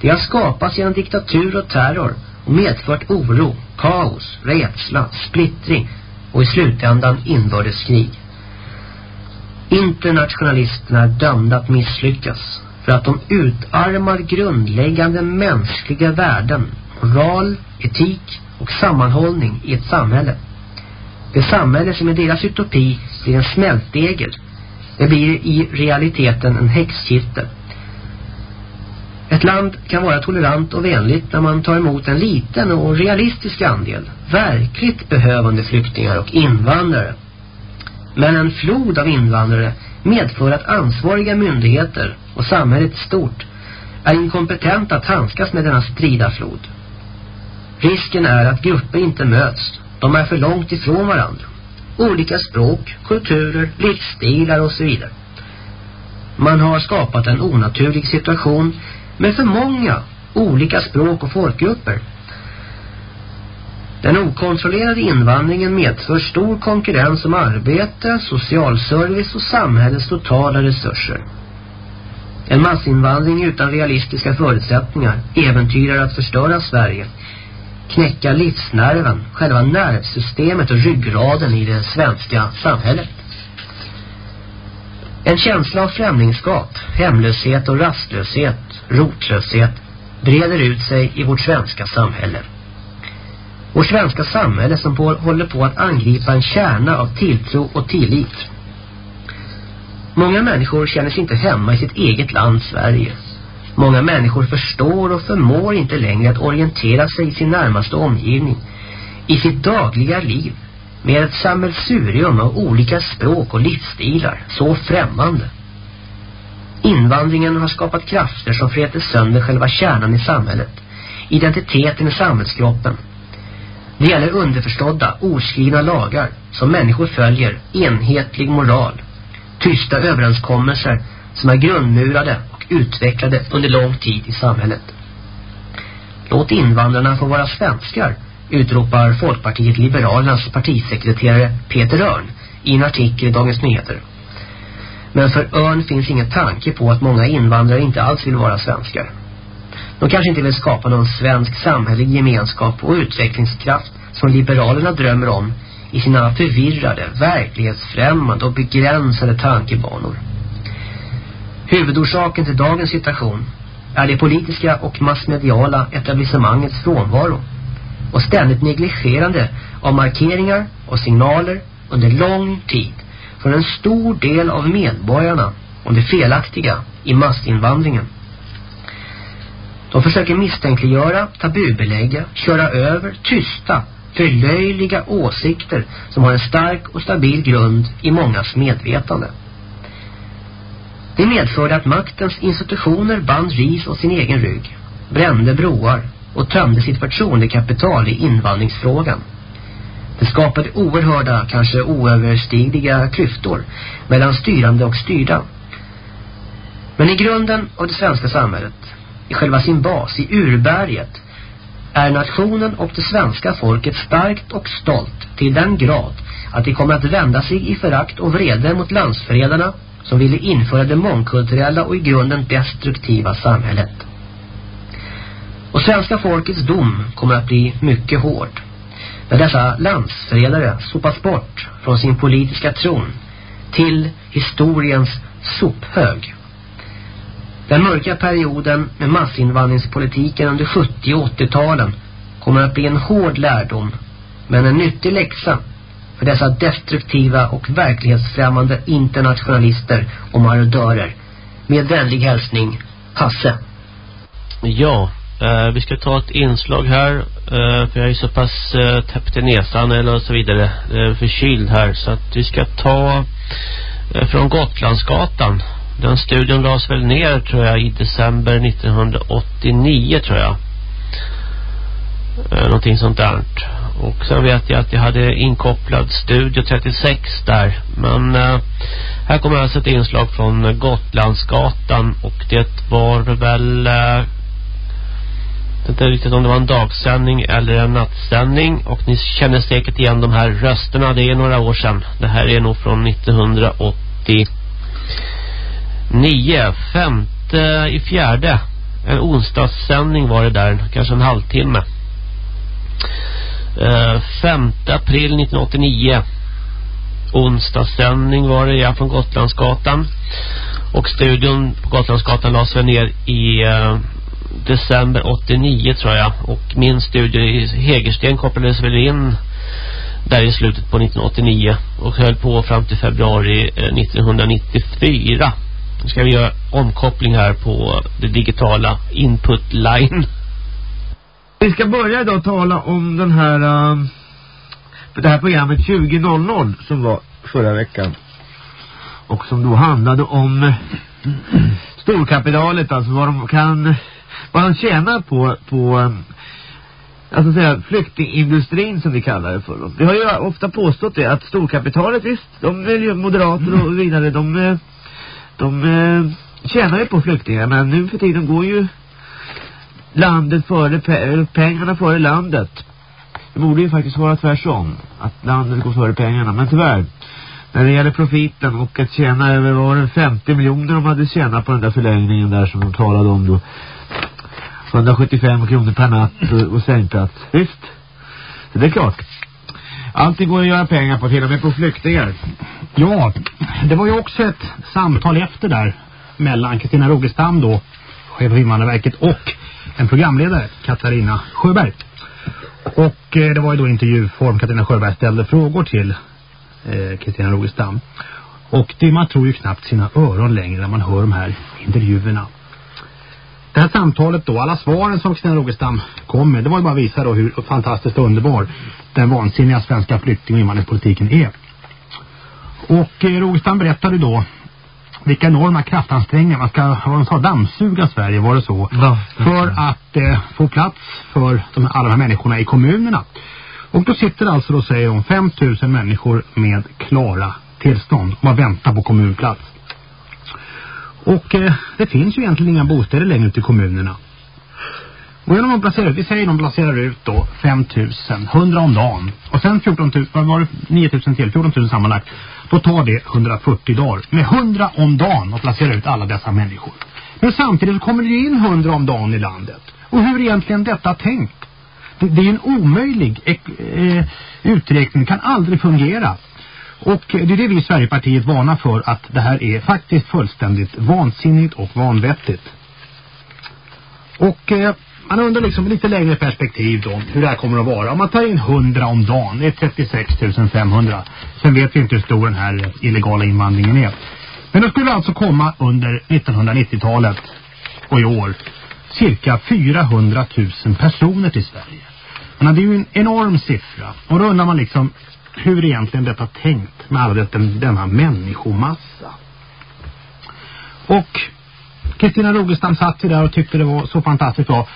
Det har skapats genom diktatur och terror och medfört oro, kaos, rädsla, splittring och i slutändan inbördeskrig. Internationalisterna är dömda att misslyckas för att de utarmar grundläggande mänskliga värden, moral, etik och sammanhållning i ett samhälle. Det samhälle som är deras utopi blir en smältdegel. Det blir i realiteten en häxkittel. Ett land kan vara tolerant och vänligt när man tar emot en liten och realistisk andel verkligt behövande flyktingar och invandrare. Men en flod av invandrare medför att ansvariga myndigheter och samhället stort är inkompetenta att handskas med denna strida flod. Risken är att grupper inte möts. De är för långt ifrån varandra. Olika språk, kulturer, livsstilar och så vidare. Man har skapat en onaturlig situation med för många olika språk och folkgrupper den okontrollerade invandringen medför stor konkurrens om arbete, socialservice och samhällets totala resurser. En massinvandring utan realistiska förutsättningar äventyrar att förstöra Sverige, knäcka livsnerven, själva nervsystemet och ryggraden i det svenska samhället. En känsla av främlingskap, hemlöshet och rastlöshet, rotlöshet breder ut sig i vårt svenska samhälle. Vårt svenska samhälle som på, håller på att angripa en kärna av tilltro och tillit. Många människor känner sig inte hemma i sitt eget land Sverige. Många människor förstår och förmår inte längre att orientera sig i sin närmaste omgivning. I sitt dagliga liv. Med ett sammelsurium av olika språk och livsstilar. Så främmande. Invandringen har skapat krafter som fräter sönder själva kärnan i samhället. Identiteten i samhällskroppen det gäller underförstådda, oskrivna lagar som människor följer, enhetlig moral. Tysta överenskommelser som är grundmurade utvecklade under lång tid i samhället. Låt invandrarna få vara svenskar, utropar Folkpartiet Liberalernas partisekreterare Peter Örn i en artikel i Dagens Nyheter. Men för Örn finns ingen tanke på att många invandrare inte alls vill vara svenskar. De kanske inte vill skapa någon svensk samhällelig gemenskap och utvecklingskraft som liberalerna drömmer om i sina förvirrade, verklighetsfrämmande och begränsade tankebanor. Huvudorsaken till dagens situation är det politiska och massmediala etablissemangets frånvaro och ständigt negligerande av markeringar och signaler under lång tid från en stor del av medborgarna om det felaktiga i massinvandringen. De försöker misstänkliggöra, tabubelägga, köra över, tysta, förlöjliga åsikter som har en stark och stabil grund i mångas medvetande. Det medförde att maktens institutioner band ris åt sin egen rygg, brände broar och tömde sitt förtroendekapital i invandringsfrågan. Det skapade oerhörda, kanske oöverstigliga klyftor mellan styrande och styrda. Men i grunden av det svenska samhället i själva sin bas, i urberget, är nationen och det svenska folket starkt och stolt till den grad att de kommer att vända sig i förakt och vrede mot landsförrädarna som ville införa det mångkulturella och i grunden destruktiva samhället. Och svenska folkets dom kommer att bli mycket hård. När dessa landsförrädare sopas bort från sin politiska tron till historiens sophög. Den mörka perioden med massinvandringspolitiken under 70- och 80-talen kommer att bli en hård lärdom men en nyttig läxa för dessa destruktiva och verklighetsfrämmande internationalister och marodörer. Med vänlig hälsning, Hasse. Ja, eh, vi ska ta ett inslag här. Eh, för jag är så pass eh, täppt i näsan eller så vidare. Eh, förkyld här. Så att vi ska ta eh, från Gotlandsgatan. Den studien lades väl ner tror jag i december 1989 tror jag. Eh, någonting sånt där. Och sen vet jag att jag hade inkopplad Studio 36 där. Men eh, här kommer alltså ett inslag från Gotlandsgatan. Och det var väl... Eh, jag vet inte riktigt om det var en dagsändning eller en nattsändning. Och ni känner säkert igen de här rösterna. Det är några år sedan. Det här är nog från 1989. Femte i fjärde. En onsdagssändning var det där. Kanske en halvtimme. Eh, 5 april 1989 onsdagssändning var det ja, från Gotlandsgatan. Och studion på Gotlandsgatan lades väl ner i eh, december 89 tror jag. Och min studio i Hägersten kopplades väl in där i slutet på 1989 och höll på fram till februari eh, 1994 nu ska vi göra omkoppling här på det digitala input line vi ska börja idag tala om den här uh, det här programmet 20.00 som var förra veckan. Och som då handlade om uh, (clears throat) storkapitalet, alltså vad de kan vad de tjänar på på um, alltså säga flyktingindustrin som vi kallar det för. Dem. Vi har ju ofta påstått det att storkapitalet visst, de är ju moderater och (clears throat) vidare, de de, de tjänar ju på flyktingar men nu för tiden går ju landet före pe pengarna före landet. Det borde ju faktiskt vara tvärsom. Att landet går före pengarna. Men tyvärr. När det gäller profiten och att tjäna över var det 50 miljoner de hade tjänat på den där förlängningen där som de talade om då. 175 kronor per natt och, och sängplats. Visst. Så det är klart. Allting går att göra pengar på, till och med på flyktingar. Ja, det var ju också ett samtal efter där mellan Kristina Rogestam då, chef för Invandrarverket och en programledare, Katarina Sjöberg. Och eh, det var ju då intervjuform. Katarina Sjöberg ställde frågor till eh, Kristina Rogestam. Och det, man tror ju knappt sina öron längre när man hör de här intervjuerna. Det här samtalet då, alla svaren som Kristina Rogestam kom med, det var ju bara att visa då hur fantastiskt underbar den vansinniga svenska flykting- och invandringspolitiken är. Och eh, Rogestam berättade då vilka enorma kraftansträngningar man ska vad de sa, dammsuga Sverige, var det så? Ja. För att eh, få plats för de, alla de här människorna i kommunerna. Och då sitter alltså då säger hon 5000 människor med klara tillstånd man väntar på kommunplats. Och eh, det finns ju egentligen inga bostäder längre ute i kommunerna. Och genom att placera ut, vi säger de placerar ut då 5000, 100 om dagen. Och sen 14 000, vad var det, 9000 till, 14 000 sammanlagt. Då tar det 140 dagar. Med 100 om dagen att placera ut alla dessa människor. Men samtidigt kommer det in 100 om dagen i landet. Och hur är egentligen detta tänkt? Det, det är en omöjlig eh, uträkning, kan aldrig fungera. Och det är det vi i Sverigepartiet varnar för att det här är faktiskt fullständigt vansinnigt och vanvettigt. Och eh, man undrar liksom lite längre perspektiv då hur det här kommer att vara. Om man tar in 100 om dagen, det är 36 500. Sen vet vi inte hur stor den här illegala invandringen är. Men då skulle alltså komma under 1990-talet och i år cirka 400 000 personer till Sverige. Men det är ju en enorm siffra. Och då undrar man liksom hur egentligen detta tänkt med all den, denna människomassa. Och Kristina Rogestam satt ju där och tyckte det var så fantastiskt bra.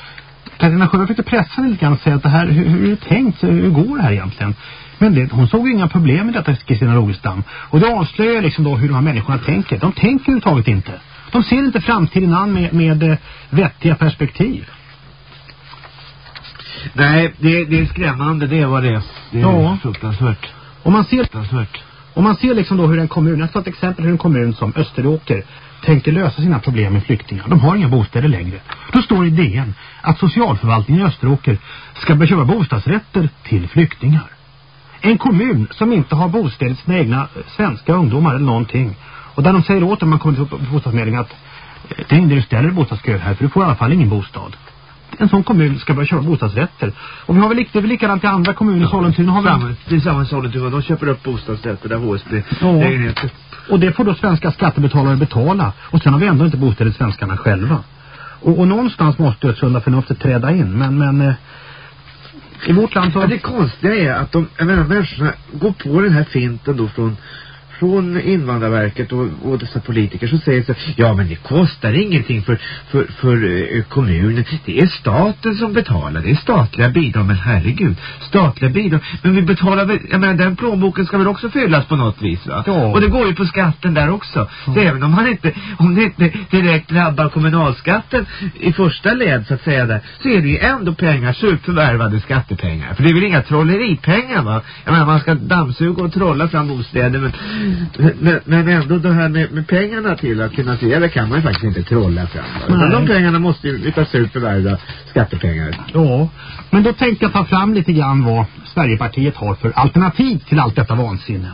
Katarina Sjöberg försökte pressa lite grann och säga att det här, hur, hur är det tänkt, hur går det här egentligen? Men det, hon såg inga problem med detta, Kristina Rogestam. Och det avslöjar liksom då hur de här människorna tänker. De tänker överhuvudtaget inte. De ser inte framtiden an med, med eh, vettiga perspektiv. Nej, det, det är skrämmande, det vad det. Det är ja. fruktansvärt. Och man ser... Fruktansvärt. Och man ser liksom då hur en kommun, jag tar ett exempel hur en kommun som Österåker tänker lösa sina problem med flyktingar. De har inga bostäder längre. Då står i DN att socialförvaltningen i Österåker ska köpa bostadsrätter till flyktingar. En kommun som inte har bostäder till sina egna eh, svenska ungdomar eller någonting. Och där de säger åt dem man kommer till bostadsförmedlingen att det är inte du ställer bostadskö här för du får i alla fall ingen bostad. En sån kommun ska börja köpa bostadsrätter. Och vi har väl, det är väl likadant i andra kommuner. Ja, Sollentuna har Samma, väl... det är samma Sollentuna. De köper upp bostadsrätter där HSB Ja. lägenheter. Och det får då svenska skattebetalare betala. Och sen har vi ändå inte bostäder till svenskarna själva. Och, och någonstans måste ett sunda förnuftet träda in. Men, men eh, i vårt land så... Ja, det konstiga är att de, jag menar, människorna går på den här finten då från från Invandrarverket och, och dessa politiker som säger så ja men det kostar ingenting för, för, för eh, kommunen. Det är staten som betalar. Det är statliga bidrag. Men herregud, statliga bidrag. Men vi betalar väl, jag menar den plånboken ska väl också fyllas på något vis va? Ja. Och det går ju på skatten där också. Så även om man inte, om det inte direkt drabbar kommunalskatten i första led så att säga där, så är det ju ändå pengar, surt förvärvade skattepengar. För det är väl inga trolleripengar va? Jag menar man ska dammsuga och trolla fram bostäder men, men, men ändå det här med, med pengarna till att finansiera kan man ju faktiskt inte trolla fram. Utan de pengarna måste ju utav surt förvärvda skattepengar. Ja, men då tänkte jag ta fram lite grann vad Sverigepartiet har för alternativ till allt detta vansinne.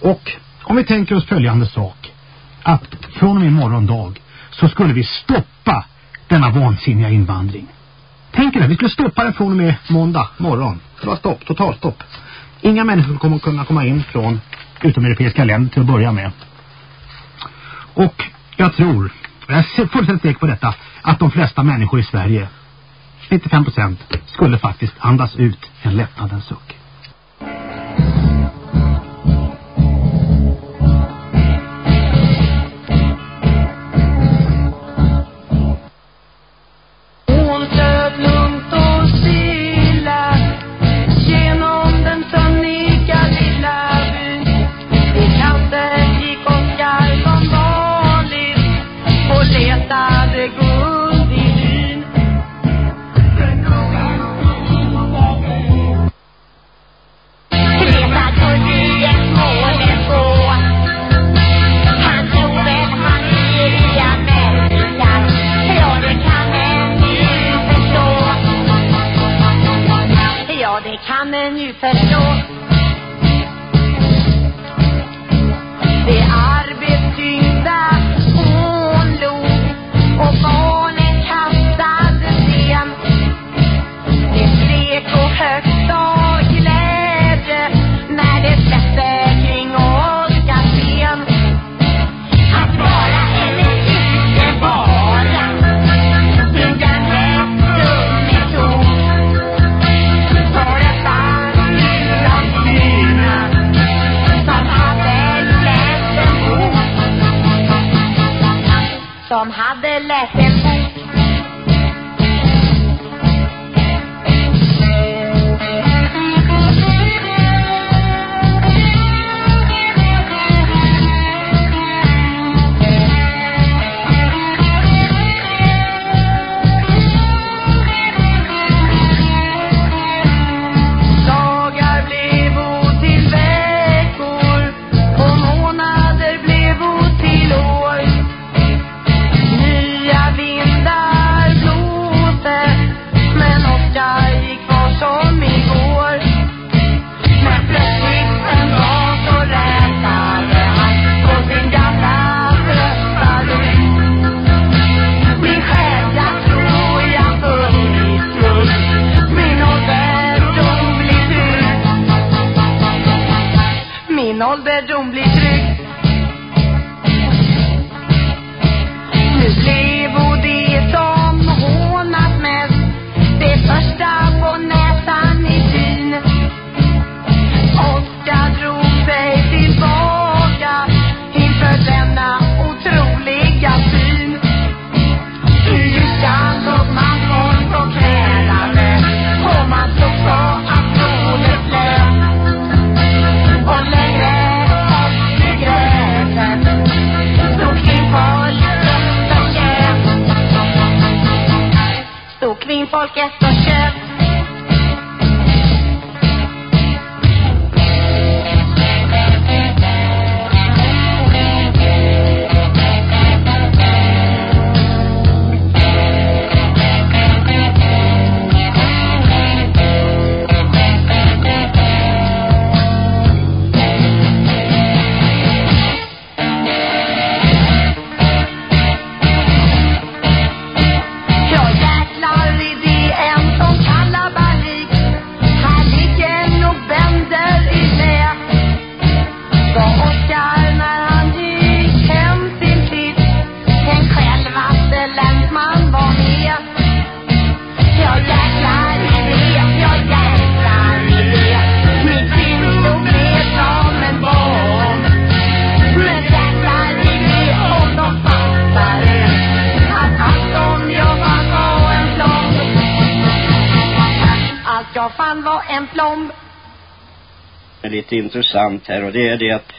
Och om vi tänker oss följande sak. Att från och med morgondag så skulle vi stoppa denna vansinniga invandring. Tänk er vi skulle stoppa den från och med måndag morgon. Det var stopp, totalstopp. Inga människor kommer kunna komma in från utomeuropeiska länder till att börja med. Och jag tror, och jag är fullständigt säker på detta, att de flesta människor i Sverige 95 procent skulle faktiskt andas ut en lättnadens suck. Kan lite intressant här och det är det att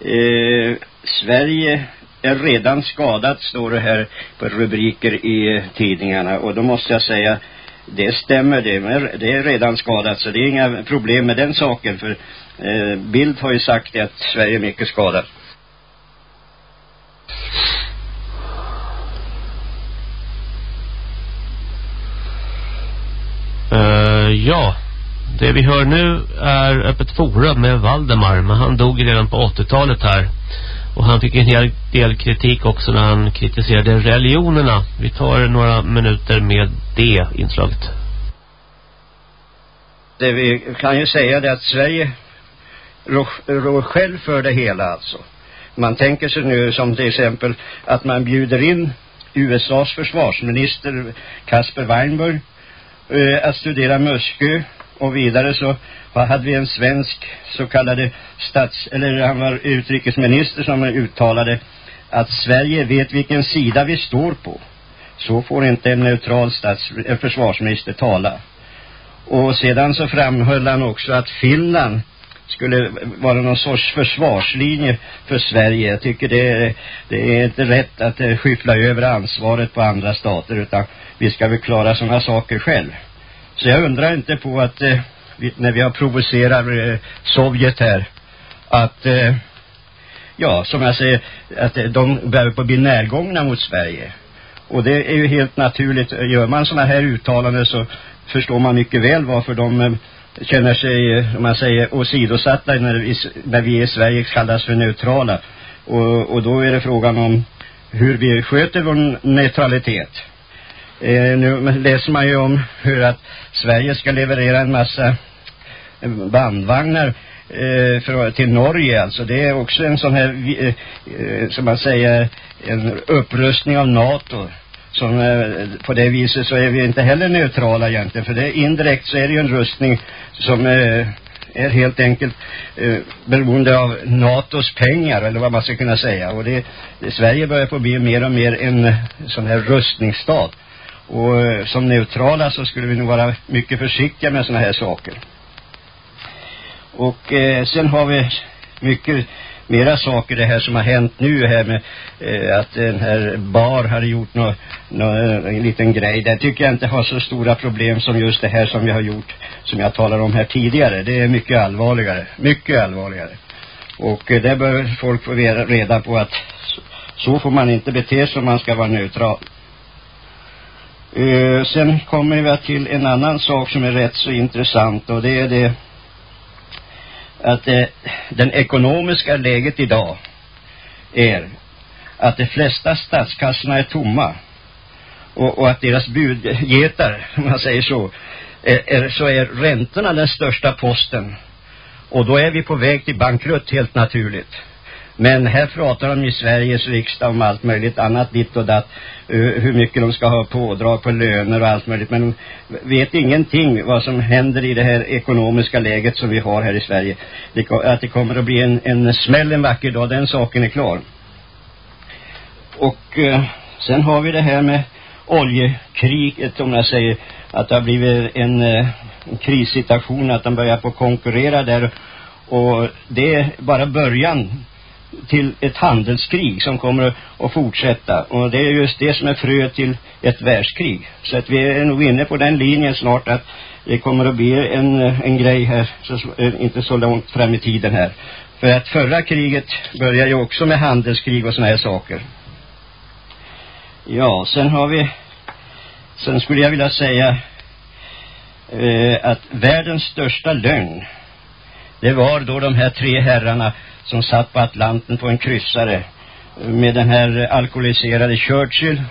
eh, Sverige är redan skadat står det här på rubriker i tidningarna och då måste jag säga det stämmer det, men det är redan skadat så det är inga problem med den saken för eh, Bild har ju sagt att Sverige är mycket skadat. Uh, ja, det vi hör nu är öppet forum med Valdemar, men han dog redan på 80-talet här. Och han fick en hel del kritik också när han kritiserade religionerna. Vi tar några minuter med det inslaget. Det vi kan ju säga det att Sverige rår, rår själv för det hela alltså. Man tänker sig nu som till exempel att man bjuder in USAs försvarsminister Kasper Weinberg eh, att studera Muskö och vidare så hade vi en svensk så kallade stats, eller han var utrikesminister som uttalade att Sverige vet vilken sida vi står på. Så får inte en neutral stats, en försvarsminister tala. Och sedan så framhöll han också att Finland skulle vara någon sorts försvarslinje för Sverige. Jag tycker det är, det är inte rätt att skyffla över ansvaret på andra stater utan vi ska väl klara sådana saker själv. Så jag undrar inte på att eh, vi, när vi har provocerat eh, Sovjet här att eh, ja, som jag säger att eh, de behöver på bli närgångna mot Sverige. Och det är ju helt naturligt. Gör man sådana här uttalanden så förstår man mycket väl varför de eh, känner sig, eh, om man säger, åsidosatta när vi, när vi i Sverige kallas för neutrala. Och, och då är det frågan om hur vi sköter vår neutralitet. Eh, nu läser man ju om hur att Sverige ska leverera en massa bandvagnar eh, för, till Norge alltså. Det är också en sån här, eh, eh, som man säger, en upprustning av NATO. Som eh, på det viset så är vi inte heller neutrala egentligen. För det indirekt så är det ju en rustning som eh, är helt enkelt eh, beroende av NATOs pengar eller vad man ska kunna säga. Och det, det Sverige börjar på bli mer och mer en sån här rustningsstat. Och eh, som neutrala så skulle vi nog vara mycket försiktiga med såna här saker. Och eh, sen har vi mycket mera saker det här som har hänt nu här med eh, att den här bar hade gjort nå, nå, en liten grej. Det tycker jag inte har så stora problem som just det här som vi har gjort som jag talade om här tidigare. Det är mycket allvarligare. Mycket allvarligare. Och eh, där bör folk få reda på att så, så får man inte bete sig om man ska vara neutral. Eh, sen kommer vi till en annan sak som är rätt så intressant och det är det att eh, den ekonomiska läget idag är att de flesta statskassorna är tomma och, och att deras budgetar, (laughs) om man säger så, är, är, så är räntorna den största posten. Och då är vi på väg till bankrutt helt naturligt. Men här pratar de i Sveriges riksdag om allt möjligt annat ditt och datt. Hur mycket de ska ha pådrag på löner och allt möjligt. Men de vet ingenting vad som händer i det här ekonomiska läget som vi har här i Sverige. Det, att det kommer att bli en, en smäll en vacker dag, den saken är klar. Och eh, sen har vi det här med oljekriget om jag säger att det har blivit en, eh, en krissituation att de börjar på konkurrera där och det är bara början till ett handelskrig som kommer att fortsätta. Och det är just det som är frö till ett världskrig. Så att vi är nog inne på den linjen snart att det kommer att bli en, en grej här, så, eh, inte så långt fram i tiden här. För att förra kriget började ju också med handelskrig och såna här saker. Ja, sen har vi, sen skulle jag vilja säga eh, att världens största lögn, det var då de här tre herrarna som satt på Atlanten på en kryssare med den här alkoholiserade Churchill,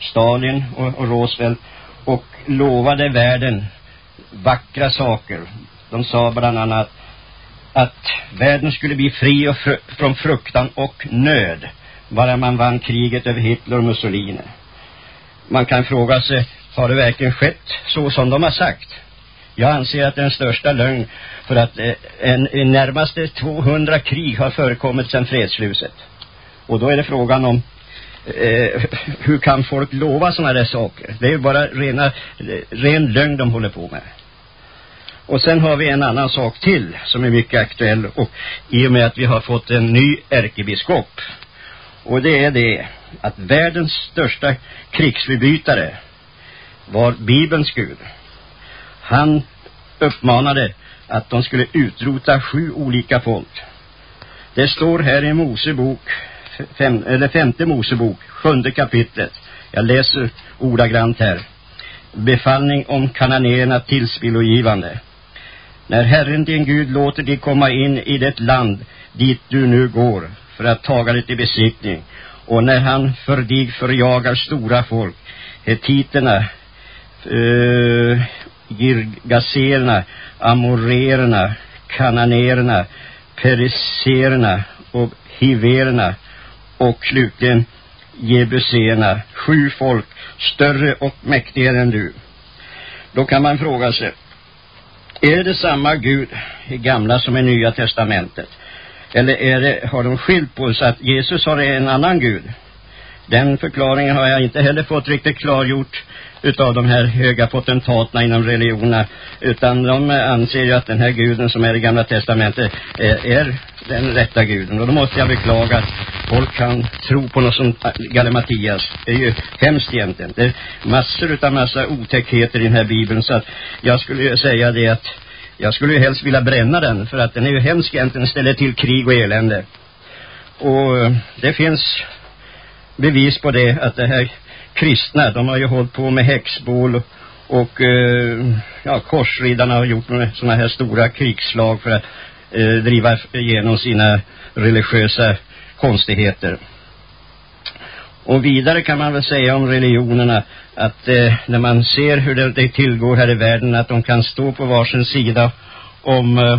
Stalin och, och Roosevelt och lovade världen vackra saker. De sa bland annat att världen skulle bli fri och fr från fruktan och nöd bara man vann kriget över Hitler och Mussolini. Man kan fråga sig, har det verkligen skett så som de har sagt? Jag anser att den största lögn för att eh, en, en närmaste 200 krig har förekommit sedan fredsluset. Och då är det frågan om eh, hur kan folk lova sådana där saker? Det är ju bara rena, eh, ren lögn de håller på med. Och sen har vi en annan sak till som är mycket aktuell och i och med att vi har fått en ny ärkebiskop. Och det är det att världens största krigsförbrytare var Bibelns Gud. Han uppmanade att de skulle utrota sju olika folk. Det står här i Mosebok, fem, eller femte Mosebok, sjunde kapitlet. Jag läser ordagrant här. Befallning om kananéerna tillspillogivande. När Herren din Gud låter dig komma in i det land dit du nu går för att taga det i besiktning och när han för dig förjagar stora folk, hetiterna, eh, girgaserna, amorerna, kananerna, periserna och hiverna och slutligen jebuserna, sju folk större och mäktigare än du. Då kan man fråga sig, är det samma Gud i gamla som i nya testamentet? Eller är det, har de skilt på så att Jesus har en annan Gud? Den förklaringen har jag inte heller fått riktigt klargjort utav de här höga potentaterna inom religionerna utan de anser ju att den här guden som är i gamla testamentet är, är den rätta guden. Och då måste jag beklaga att folk kan tro på något som Galimatias det är ju hemskt egentligen. Det är massor utav massa otäckheter i den här bibeln så att jag skulle ju säga det att jag skulle ju helst vilja bränna den för att den är ju hemsk egentligen ställer till krig och elände. Och det finns bevis på det att det här kristna, de har ju hållit på med häxbål och, eh, ja, korsriddarna har gjort sådana här stora krigslag för att eh, driva igenom sina religiösa konstigheter. Och vidare kan man väl säga om religionerna att eh, när man ser hur det, det tillgår här i världen att de kan stå på varsin sida om eh,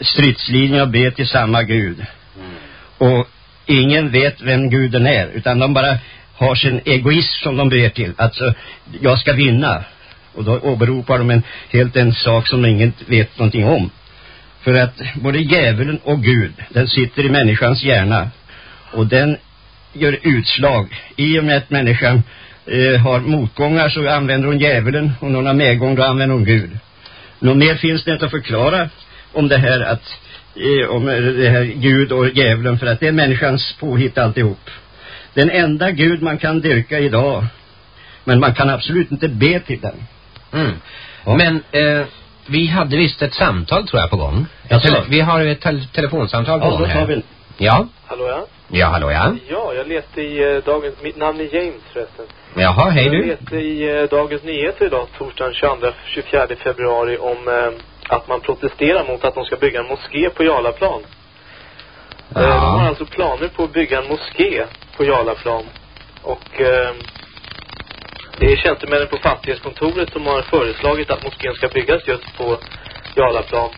stridslinjen och be till samma Gud. Mm. Och ingen vet vem guden är utan de bara har sin egoism som de ber till. Alltså, jag ska vinna. Och då åberopar de en, helt en sak som ingen vet någonting om. För att både djävulen och Gud, den sitter i människans hjärna. Och den gör utslag. I och med att människan eh, har motgångar så använder hon djävulen. Och när hon har medgång då använder hon Gud. Något mer finns det inte att förklara om det här att eh, om det här Gud och djävulen för att det är människans påhitt alltihop den enda Gud man kan dyrka idag. Men man kan absolut inte be till den. Mm. Ja. Men eh, vi hade visst ett samtal tror jag på gång. Tele vi har ett te telefonsamtal på ja, gång här. Vi... Ja. Hallå ja? Ja, hallå ja. Ja, jag läste i uh, dagens, mitt namn är James förresten. Jaha, hej du. Jag läste i uh, Dagens Nyheter idag, torsdagen 22, 24 februari om uh, att man protesterar mot att de ska bygga en moské på Jarlaplan. Ja. Eh, de har alltså planer på att bygga en moské på Jarlaplan. Och eh, det är tjänstemännen på fastighetskontoret som har föreslagit att moskén ska byggas just på Jarlaplan.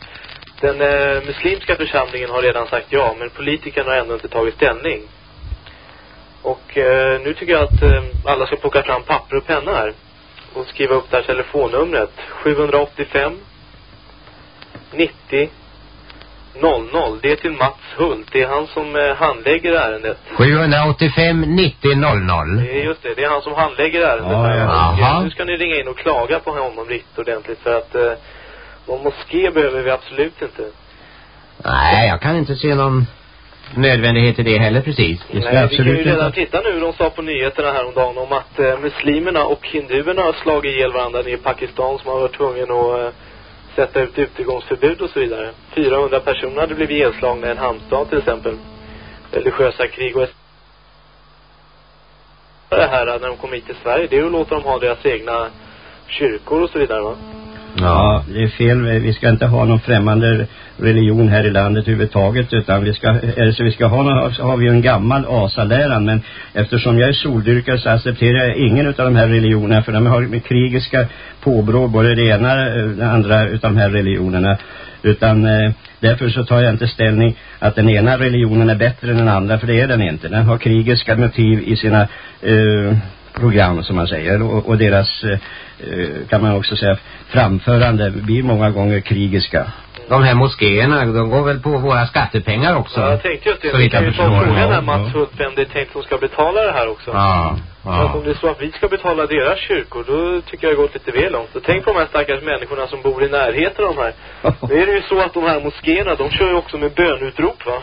Den eh, muslimska församlingen har redan sagt ja, men politikerna har ändå inte tagit ställning. Och eh, nu tycker jag att eh, alla ska plocka fram papper och penna här och skriva upp det här telefonnumret. 785 90 00. Det är till Mats Hult. Det är han som eh, handlägger ärendet. 785 90 00. Det är just det. Det är han som handlägger ärendet. Ja, ja. Aha. Nu ska ni ringa in och klaga på honom riktigt ordentligt för att eh, någon moské behöver vi absolut inte. Nej, jag kan inte se någon nödvändighet i det heller precis. Det Nej, absolut vi kan ju redan titta nu. De sa på nyheterna häromdagen om att eh, muslimerna och hinduerna har slagit ihjäl varandra i Pakistan som har varit tvungen att eh, sätta ut utegångsförbud och så vidare. 400 personer hade blivit ihjälslagna i en hamnstad till exempel. Religiösa krig och det här när de kom hit till Sverige, det är att låta dem ha deras egna kyrkor och så vidare va? Ja, det är fel. Vi ska inte ha någon främmande religion här i landet överhuvudtaget utan vi ska, eller så vi ska ha någon, så har vi en gammal asaläran men eftersom jag är soldyrkare så accepterar jag ingen av de här religionerna för de har med krigiska påbrå både det ena och det andra utav de här religionerna utan eh, därför så tar jag inte ställning att den ena religionen är bättre än den andra för det är den inte. Den har krigiska motiv i sina eh, program som man säger och, och deras eh, eh, kan man också säga framförande blir många gånger krigiska. De här moskéerna, de går väl på våra skattepengar också? Ja, jag tänkte just det. Så Vi kan ju ta frågan här Ja, Mats ja. Hult, vem det är tänkt som ska betala det här också. Ja, ja. om det är så att vi ska betala deras kyrkor, då tycker jag det har gått lite väl långt. Och tänk på de här stackars människorna som bor i närheten av de här. (laughs) Det är ju så att de här moskéerna, de kör ju också med bönutrop va?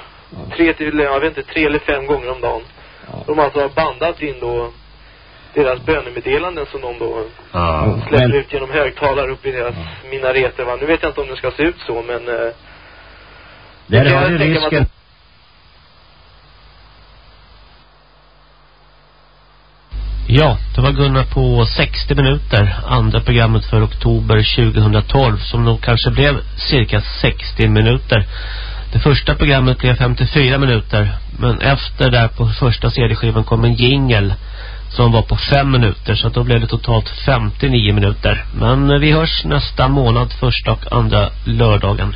Tre till, jag vet inte, tre eller fem gånger om dagen. De alltså har bandat in då deras bönemeddelanden som de då Ja. släpper Men- ut genom högtalare upp i deras minareter va. Nu vet jag inte om det ska se ut så men... Eh, Där har du att risken. Ja, det var Gunnar på 60 minuter. Andra programmet för oktober 2012 som nog kanske blev cirka 60 minuter. Det första programmet blev 54 minuter. Men efter där på första CD-skivan kom en jingle som var på fem minuter. Så då blev det totalt 59 minuter. Men eh, vi hörs nästa månad, första och andra lördagen.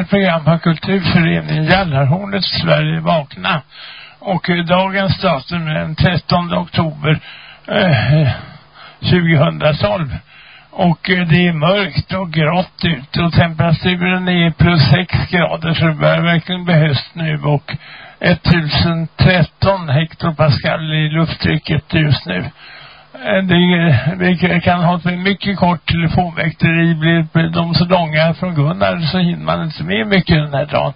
Ett program på Kulturföreningen Jallarhornet Sverige vakna. Och eh, dagens datum är den 13 oktober eh, 2012. Och eh, det är mörkt och grått ute och temperaturen är plus 6 grader så det börjar verkligen bli höst nu och 1013 hektopascal i lufttrycket just nu. Eh, det, det kan ha ett mycket kort telefonväkteri. Blir de så långa från Gunnar så hinner man inte med mycket den här dagen.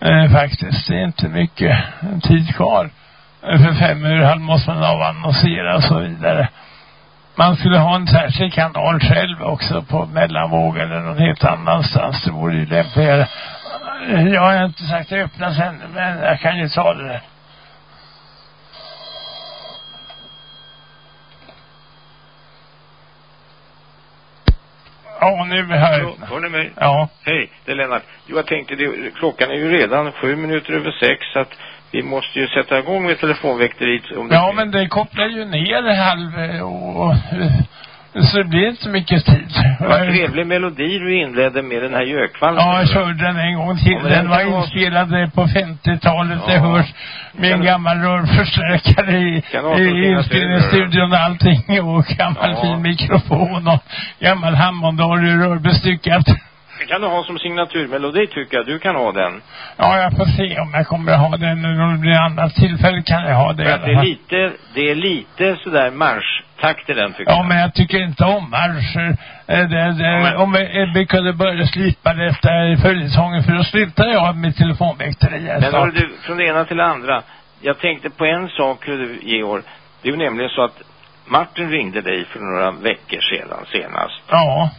Eh, faktiskt. Det är inte mycket tid kvar. Eh, för fem ur halv måste man avannonsera och så vidare. man skulle ha en särskild kanal själv också på mellanvåg eller någon helt annanstans. Det vore ju lämpligare. Eh, jag har inte sagt det öppnas ännu men jag kan ju ta det där. Ja, nu är vi här. Hallå, hör ni mig? Ja. Hej, det är Lennart. Jo, jag tänkte, det, klockan är ju redan sju minuter över sex så att vi måste ju sätta igång med telefonväkteriet. Om det Ja, men det kopplar ju ner halv eh, och, och så det blir inte så mycket tid. Det en trevlig melodi du inledde med den här gökvalsen. Ja, jag körde den en gång till. Ja, den var inspelad på 50-talet. Det Ja. hörs med en gammal rörförstärkare i, i inspelningsstudion och allting. Och gammal Ja. fin mikrofon och gammal Hammondorgel rörbestyckat. Kan du ha som signaturmelodi tycker jag. Du kan ha den. Ja, jag får se om jag kommer att ha den. Om det blir annat tillfälle kan jag ha det. För att det är lite, det är lite sådär marschtakt i den tycker Ja, jag. men jag tycker inte om marscher. Eh, Det, det, Om vi, eh, vi kunde börja slipa detta i följetongen för då slutar jag med telefonväkteri. Men hörru du, från det ena till det andra. Jag tänkte på en sak, du, Georg. Det är ju nämligen så att Martin ringde dig för några veckor sedan senast. Ja.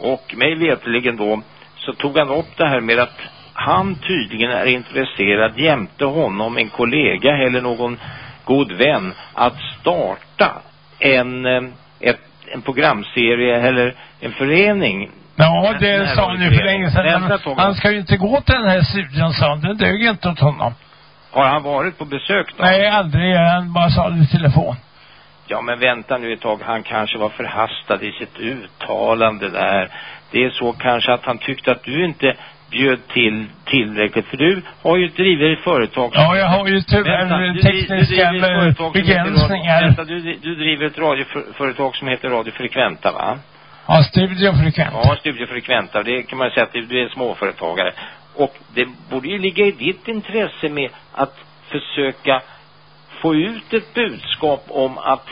Och mig veteligen då så tog han upp det här med att han tydligen är intresserad jämte honom, en kollega eller någon god vän, att starta en, eh, ett, en programserie eller en förening. Ja, det sa han ju för länge sedan. Tag. han ska ju inte gå till den här studion, sa han. Det dög inte åt honom. Har han varit på besök då? Nej, aldrig. Han bara sa det i telefon. Ja, men vänta nu ett tag. Han kanske var förhastad i sitt uttalande där. Det är så kanske att han tyckte att du inte bjöd till tillräckligt. För du har ju drivit företag. Ja, jag har ju tyvärr Vänta, du- du tekniska begränsningar. Vänta, du, du driver ett radioföretag som heter Radio Frekventa, va? Ja, studiofrekvent. Ja, Studiofrekventa. Det kan man säga att du du är småföretagare. Och det borde ju ligga i ditt intresse med att försöka få ut ett budskap om att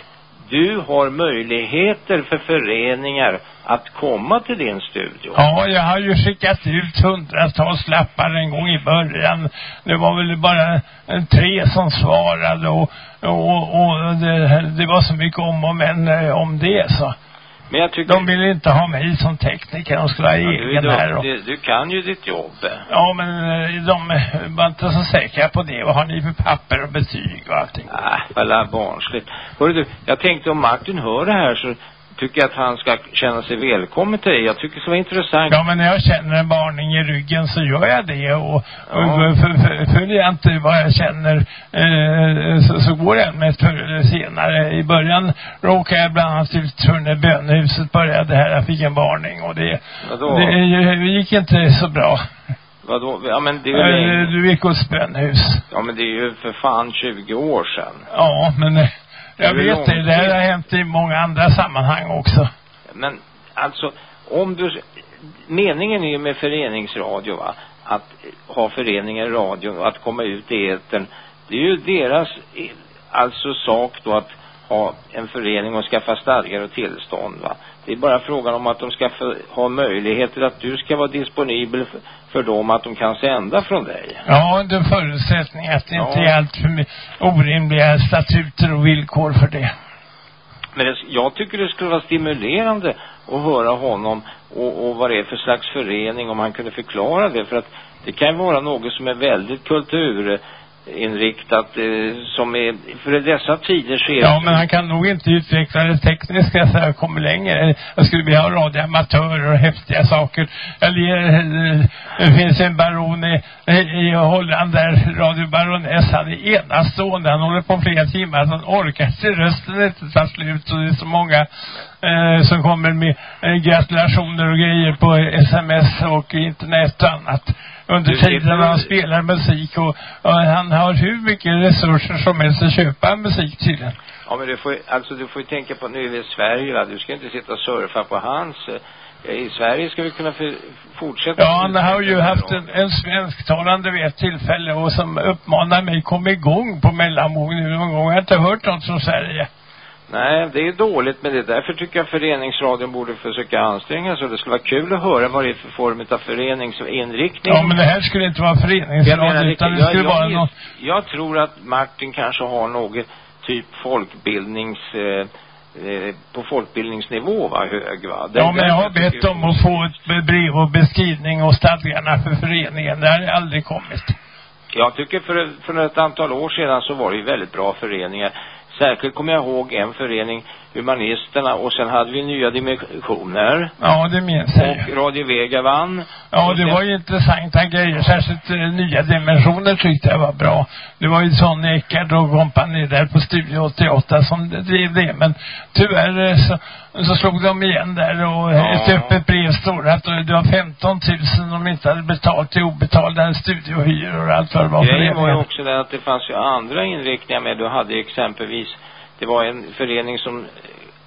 du har möjligheter för föreningar att komma till din studio. Ja, jag har ju skickat ut hundratals lappar en gång i början. Det var väl bara en tre som svarade och, och, och det, det var så mycket om och men eh, om det så. Men jag tycker... De ville inte ha mig som tekniker, de skulle ha Ja, du, egen här. Och, duktig. du kan ju ditt jobb. ja, men eh, de var inte så säkra på det. Vad har ni för papper och betyg och allting? Nej, vad barnsligt. Hörru du, jag tänkte om Martin hör det här så tycker att han ska känna sig välkommen till dig. Jag tycker det vara intressant. Ja, men när jag känner en varning i ryggen så gör jag det och, och Ja. för, följer jag inte vad jag känner eh, så, så går jag med förr eller senare. I början råkade jag bland annat ut för när bönehuset började här. Jag fick en varning och det, Vadå? det, det gick inte så bra. Vadå? Ja men det är ju Eh, länge. Du gick hos bönehus. Ja men det är ju för fan 20 år sedan. Ja, men eh, jag vet det. Det här har hänt i många andra sammanhang också. Men alltså, om du... Meningen är ju med föreningsradio va, att ha föreningar i radio och att komma ut i etern. Det är ju deras, alltså sak då att ha en förening och skaffa stadgar och tillstånd va. Det är bara frågan om att de ska ha möjligheter att du ska vara disponibel för, dem, att de kan sända från dig. Ja, under förutsättning att det inte Ja. är allt för orimliga statuter och villkor för det. Men det, jag tycker det skulle vara stimulerande att höra honom och, och vad det är för slags förening, om han kunde förklara det. För att det kan ju vara något som är väldigt kulturinriktat, eh, som är, för dessa tider sker Ja, men han kan nog inte utveckla det tekniska så jag kommer längre. Jag skulle vilja ha radioamatörer och häftiga saker. Eller, eh, det finns en baron i, i Holland där, radiobaroness, han är enastående. Han håller på flera timmar, så han orkar inte, rösten inte tar slut och det är så många eh, som kommer med eh, gratulationer och grejer på sms och internet och annat. Under tiden han spelar musik och, och han har hur mycket resurser som helst att köpa musik tydligen. Ja, men du får ju, alltså du får ju tänka på, nu är vi i Sverige va, du ska inte sitta och surfa på hans, eh, i Sverige ska vi kunna fortsätta. Ja, han har ju haft en, en svensktalande vid ett tillfälle och som uppmanar mig kom igång på mellanvåg nu någon gång. Jag har inte hört något från Sverige. Nej, det är dåligt med det. Därför tycker jag föreningsradion borde försöka anstränga sig. Det skulle vara kul att höra vad det är för form av föreningsinriktning. Ja, men det här skulle inte vara Jag föreningsradio menar, utan det jag, skulle jag, vara vet- någon... jag tror att Martin kanske har något typ folkbildnings eh, eh, på folkbildningsnivå var hög va. Det- Ja, men jag har bett om att få ett brev och beskrivning och stadgarna för föreningen. Det har aldrig kommit. Jag tycker för, för ett antal år sedan så var det ju väldigt bra föreningar. Särskilt kommer jag ihåg en förening, Humanisterna, och sen hade vi Nya Dimensioner. Ja, det minns jag. Och Radio Vega vann. Ja, det sen- var ju intressanta grejer. Särskilt eh, nya dimensioner tyckte jag var bra. Det var ju Sonny Eckert och kompani där på Studio 88 som drev det. Men tyvärr eh, så, så slog de igen där och Ja. ett öppet brev står att det var 15 000 de inte hade betalt i obetalda studiohyror och allt vad det var Grejen var ju också det att det fanns ju andra inriktningar med. Du hade exempelvis, det var en förening som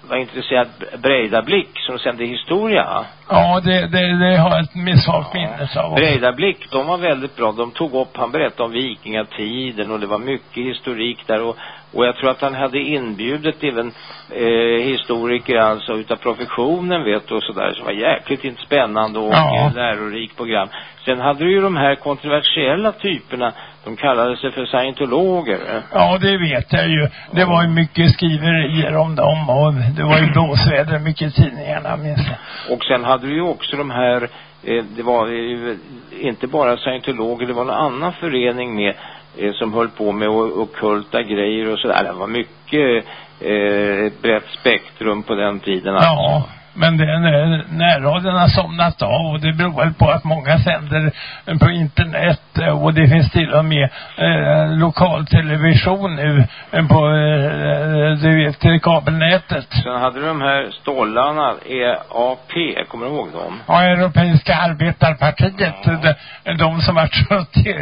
var intresserad Breidablick som sände historia. Ja, det, det, det har jag ett missvagt minne av. Breidablick, de var väldigt bra. De tog upp, han berättade om vikingatiden och det var mycket historik där och, och jag tror att han hade inbjudit även eh, historiker alltså utav professionen vet du och sådär som var jäkligt inte spännande och ja. lärorikt program. Sen hade du ju de här kontroversiella typerna, de kallade sig för scientologer. Ja, det vet jag ju. Det var ju mycket skriverier om dem och det var ju (clears throat) blåsväder mycket i tidningarna minns jag. Och sen hade du ju också de här, eh, det var ju inte bara scientologer, det var en annan förening med eh, som höll på med o- ockulta grejer och sådär. Det var mycket eh, ett brett spektrum på den tiden. alltså. Ja, men det, när- närradion har somnat av och det beror väl på att många sänder på internet eh, och det finns till och med eh, lokaltelevision nu eh, på, eh, du vet, kabelnätet. Sen hade du de här stollarna, EAP, kommer du ihåg dem? Ja, Europeiska arbetarpartiet, de, de som var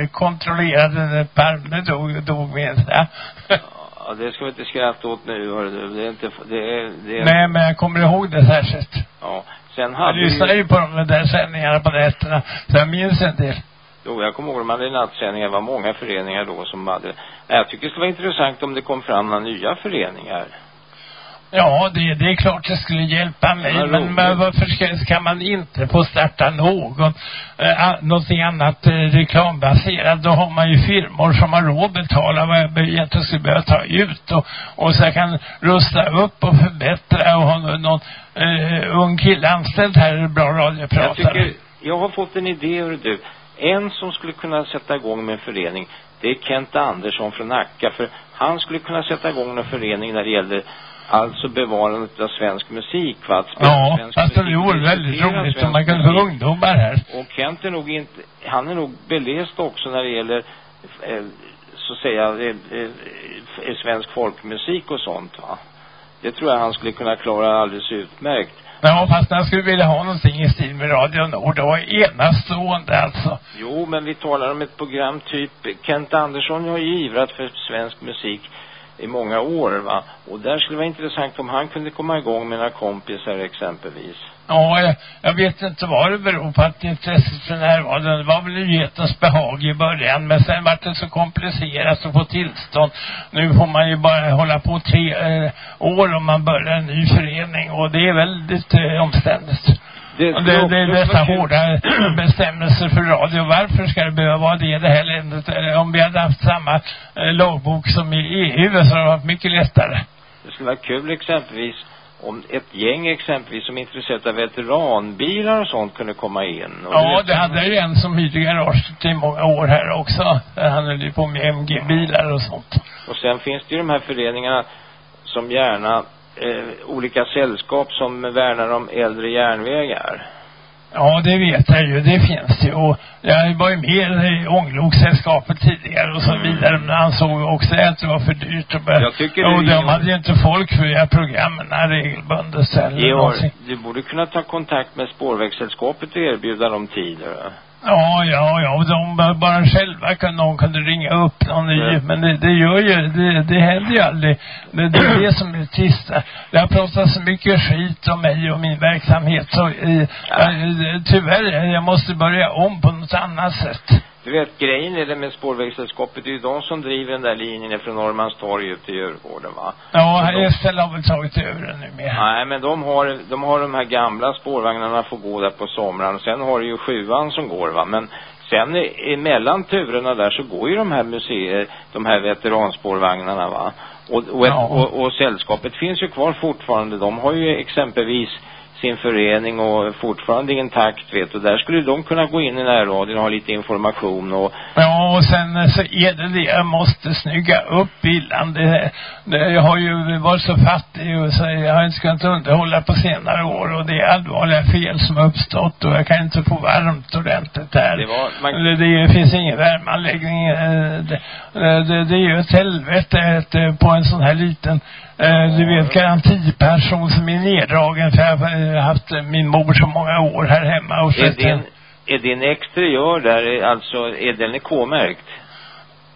(laughs) kontrollerade när Palme dog, dog med jag. Ja, det ska vi inte skratta åt nu, hörru. Det är inte, det är, det är Nej, men jag kommer ihåg det särskilt. Ja. Sen Jag hade lyssnade ju på de där sändningarna på nätterna, så jag minns en del. Jo, jag kommer ihåg de hade nattsändningar. Det var många föreningar då som hade... Nej, Jag tycker det skulle vara intressant om det kom fram några nya föreningar. Ja, det, det är klart det skulle hjälpa mig. Ja, men, men varför ska, ska man inte få starta någon, eh, någonting annat eh, reklambaserat? Då har man ju firmor som har råd att betala vad jag egentligen skulle behöva ta ut. Och, och så jag kan rusta upp och förbättra och ha någon, eh, ung kille anställd här, bra Jag radiopratare. tycker, jag har fått en idé, hör du. En som skulle kunna sätta igång med en förening, det är Kent Andersson från Nacka. För han skulle kunna sätta igång en förening när det gäller alltså bevarandet av svensk musik, va? Att Ja, svensk det musik, vore väldigt roligt om man kunde få ungdomar här. Och Kent är nog inte, han är nog beläst också när det gäller, eh, så att säga, eh, eh, svensk folkmusik och sånt, va? Det tror jag han skulle kunna klara alldeles utmärkt. Ja, fast jag skulle vilja ha någonting i stil med Radio Nord. Det var enastående alltså. Jo, men vi talar om ett program typ, Kent Andersson har ju ivrat för svensk musik i många år, va? Och där skulle det vara intressant om han kunde komma igång med några kompisar exempelvis. Ja, jag, jag vet inte vad det beror på att intresset för närvarande, det var väl nyhetens behag i början, men sen vart det så komplicerat att få tillstånd. Nu får man ju bara hålla på tre eh, år om man börjar en ny förening och det är väldigt eh, omständigt. Det det, det är dessa hårda (clears throat) bestämmelser för radio. Varför ska det behöva vara det i det här landet? Eh, Om vi hade haft samma eh, lagbok som i EU så hade det varit mycket lättare. Det skulle vara kul exempelvis om ett gäng exempelvis som är intresserat av veteranbilar och sånt kunde komma in. Och Ja, det hade ju en som hyrde garaget i många år här också. Han höll ju på med MG-bilar och sånt. Och sen finns det ju de här föreningarna som gärna, eh, olika sällskap som värnar om äldre järnvägar. Ja, det vet jag ju. Det finns ju. Och jag var ju med i Ångloksällskapet tidigare och så vidare. Men han såg också att det var för dyrt börja. Jag tycker och det är- de hade ju inte folk för göra programmen regelbundet Georg, du borde kunna ta kontakt med spårvägssällskapet och erbjuda dem tider. Ja, ja, ja. De bara- själva kunde, någon kunde ringa upp någon ny. Mm. Men det, det gör ju, det, det händer ju aldrig. Det, det är det som är trist. Det har pratats så mycket skit om mig och min verksamhet så eh, eh, tyvärr, jag måste börja om på något annat sätt. Du vet, grejen är det med spårvägssällskapet, det är ju de som driver den där linjen från Norrmalmstorg ut till Djurgården va? Ja, Och de- SL har väl tagit över det numera. Nej, men de har, de har de här gamla spårvagnarna får gå där på somrarna. Sen har du ju sjuan som går va. Men sen i- emellan turerna där så går ju de här museer, de här veteranspårvagnarna va. Och, och, ett, och, och sällskapet finns ju kvar fortfarande. De har ju exempelvis sin förening och fortfarande intakt vet och där skulle de kunna gå in i närradion och ha lite information och Ja, och sen eh, så är det det jag måste snygga upp villan. Det, det, jag har ju varit så fattig och så jag har inte kunnat underhålla på senare år och det är allvarliga fel som har uppstått och jag kan inte få varmt ordentligt här. det var, man, Det, det finns ingen värmeanläggning. eh, Det, det, det är ju ett helvete eh, på en sån här liten eh, du vet garantipension som är neddragen för jag har eh, haft eh, min mor så många år här hemma och är sett din, är din exteriör där, alltså, är den K-märkt?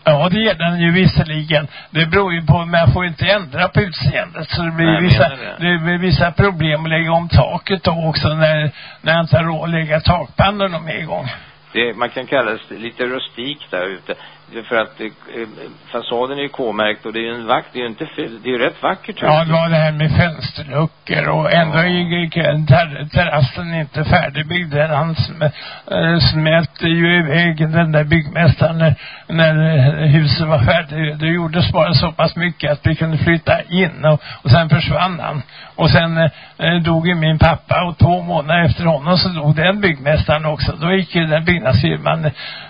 Ja, det är den ju visserligen. Det beror ju på, men jag får inte ändra på utseendet. Så det blir Nej, vissa, menar det. blir vissa problem att lägga om taket då också när, när jag inte har råd att lägga takpannorna med igång. Det, man kan kalla det lite rustik där ute. För att eh, eh, fasaden är ju K-märkt och det är ju en vack, det är ju inte ful, det är ju rätt vackert. Ja, det var det här med fönsterluckor och ändå är ter, terrassen inte färdigbyggd. Han sm, äh, smälte ju iväg den där byggmästaren när, när eh, huset var färdigt. Det gjordes bara så pass mycket att vi kunde flytta in och, och sen försvann han. Och sen eh, dog ju min pappa och två månader efter honom så dog den byggmästaren också. Då gick ju den byggnadsfirman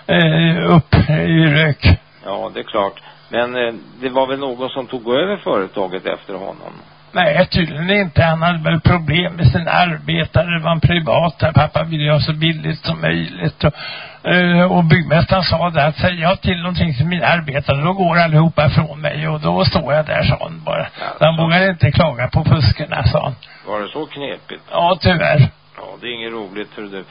eh, upp i rök. Ja, det är klart. Men eh, det var väl någon som tog över företaget efter honom? Nej, tydligen inte. Han hade väl problem med sina arbetare. Det var en privat. Pappa ville göra så billigt som möjligt. Och, eh, och byggmästaren sa det att säger jag till någonting till mina arbetare då går allihopa ifrån mig. Och då står jag där, sa han bara. Så han vågade inte klaga på fuskerna, sa han. Var det så knepigt? Ja, tyvärr. Ja, det är inget roligt, hör du.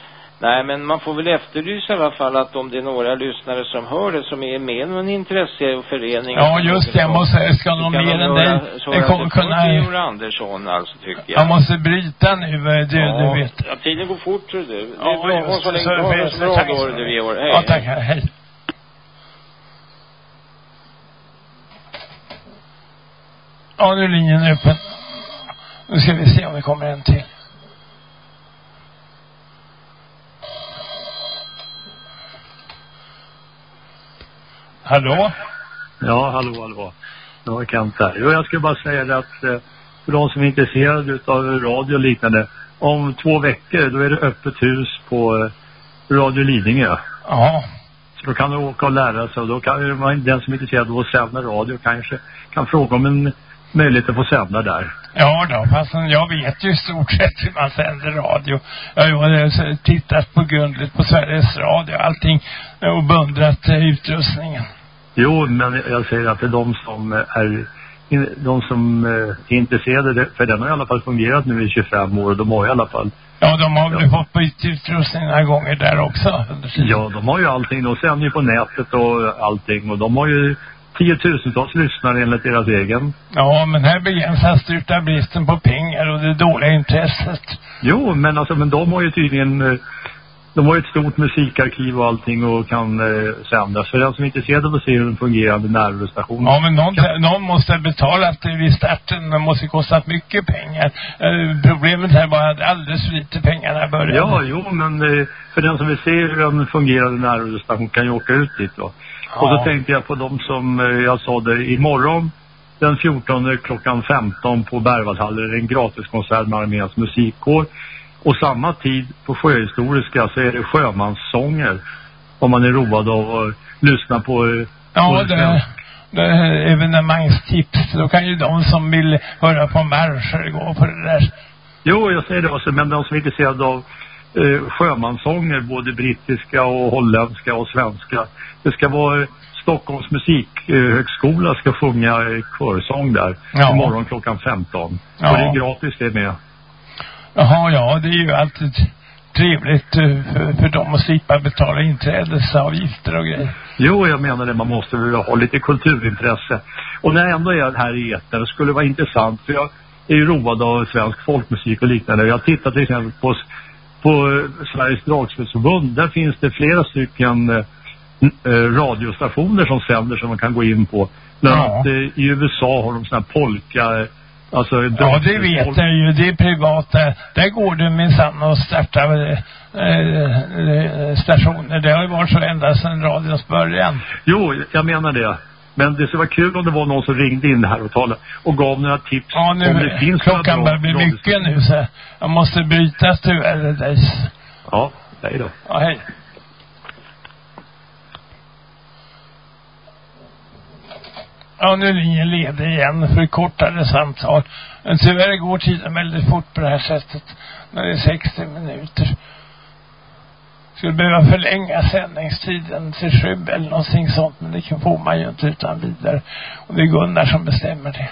Nej, men man får väl efterlysa i alla fall att om det är några lyssnare som hör det som är med någon intresseförening. Ja, just det. Jag måste, ska någon mer än dig kunna... Georg Andersson alltså, tycker jag. Jag måste bryta nu, eh, du, ja, du vet. Ja, tiden går fort, tror du. Det är Ja, bra. just så länge. Så det bäst. så bra Tack då, så du. Georg. Hej. Ja, tack. Hej. Ja, nu är linjen öppen. Nu ska vi se om det kommer en till. Hallå? Ja, hallå, hallå. Det var Kent här. Jo, jag skulle bara säga det att eh, för de som är intresserade av radio och liknande, om två veckor då är det öppet hus på eh, Radio Lidingö. Ja. Så då kan du åka och lära sig och då kan den som är intresserad av att sända radio kanske kan fråga om en möjlighet att få sända där. Ja då, fast jag vet ju i stort sett hur man sänder radio. Jag har eh, tittat på grundligt på Sveriges Radio och allting och beundrat eh, utrustningen. Jo, men jag säger att det är de som är de som eh, är intresserade, det- för den har i alla fall fungerat nu i 25 år och de har i alla fall Ja, de har väl fått byta utrustning några gånger där också. Ja, de har ju allting. De sänder ju på nätet och allting. Och de har ju tiotusentals lyssnare enligt deras egen. Ja, men här begränsas det utav bristen på pengar och det dåliga intresset. Jo, men alltså, men de har ju tydligen... eh, De har ju ett stort musikarkiv och allting och kan eh, sända. Så den som är intresserad av att se hur en fungerande närradiostation... Ja, men någon, någon måste ha betalat det vid starten. Det måste kostat mycket pengar. Eh, problemet här var att alldeles för lite pengar när jag började. Ja, jo, men eh, för den som vill se hur en fungerande närradiostation kan ju åka ut dit då. Och Ja. tänkte jag på de som, eh, jag sa det, imorgon den 14 klockan 15 på Berwaldhallen en gratiskonsert med Arméns musikkår. Och samma tid på Sjöhistoriska så är det sjömanssånger. Om man är road av att lyssna på... eh, Ja, på det, det är evenemangstips. Då kan ju de som vill höra på marscher gå på det där. Jo, jag säger det också, men de som är intresserade av eh, sjömanssånger, både brittiska och holländska och svenska. Det ska vara Stockholms musikhögskola ska sjunga körsång där Ja. imorgon klockan 15. Ja. Och det är gratis det med. Jaha, ja, det är ju alltid trevligt eh, för, för dem att slippa betala inträdesavgifter och grejer. Jo, jag menar det. Man måste väl ha lite kulturintresse. Och när jag ändå är här i etern, det skulle vara intressant. För jag är ju road av svensk folkmusik och liknande. Jag tittar till exempel på, på eh, Sveriges dragspelsförbund. Där finns det flera stycken eh, eh, radiostationer som sänder som man kan gå in på. Bland Ja. annat eh, i USA har de såna här polka... Alltså Ja, det vet jag ju. Det är privat där. Där går det minsann att starta eh, eh, stationer. Det har ju varit så ända sedan radions början. Jo, jag menar det. Men det skulle vara kul om det var någon som ringde in här och talade och gav några tips Ja, nu, om det finns klockan börjar bli mycket nu så jag måste bryta tyvärr. Ja, hej då. Ja, hej. Ja, nu ringer ledig igen för kortare samtal. Men tyvärr går tiden väldigt fort på det här sättet. När det är 60 minuter. Skulle behöva förlänga sändningstiden till sju eller någonting sånt. Men det får man ju inte utan vidare. Och det är Gunnar som bestämmer det.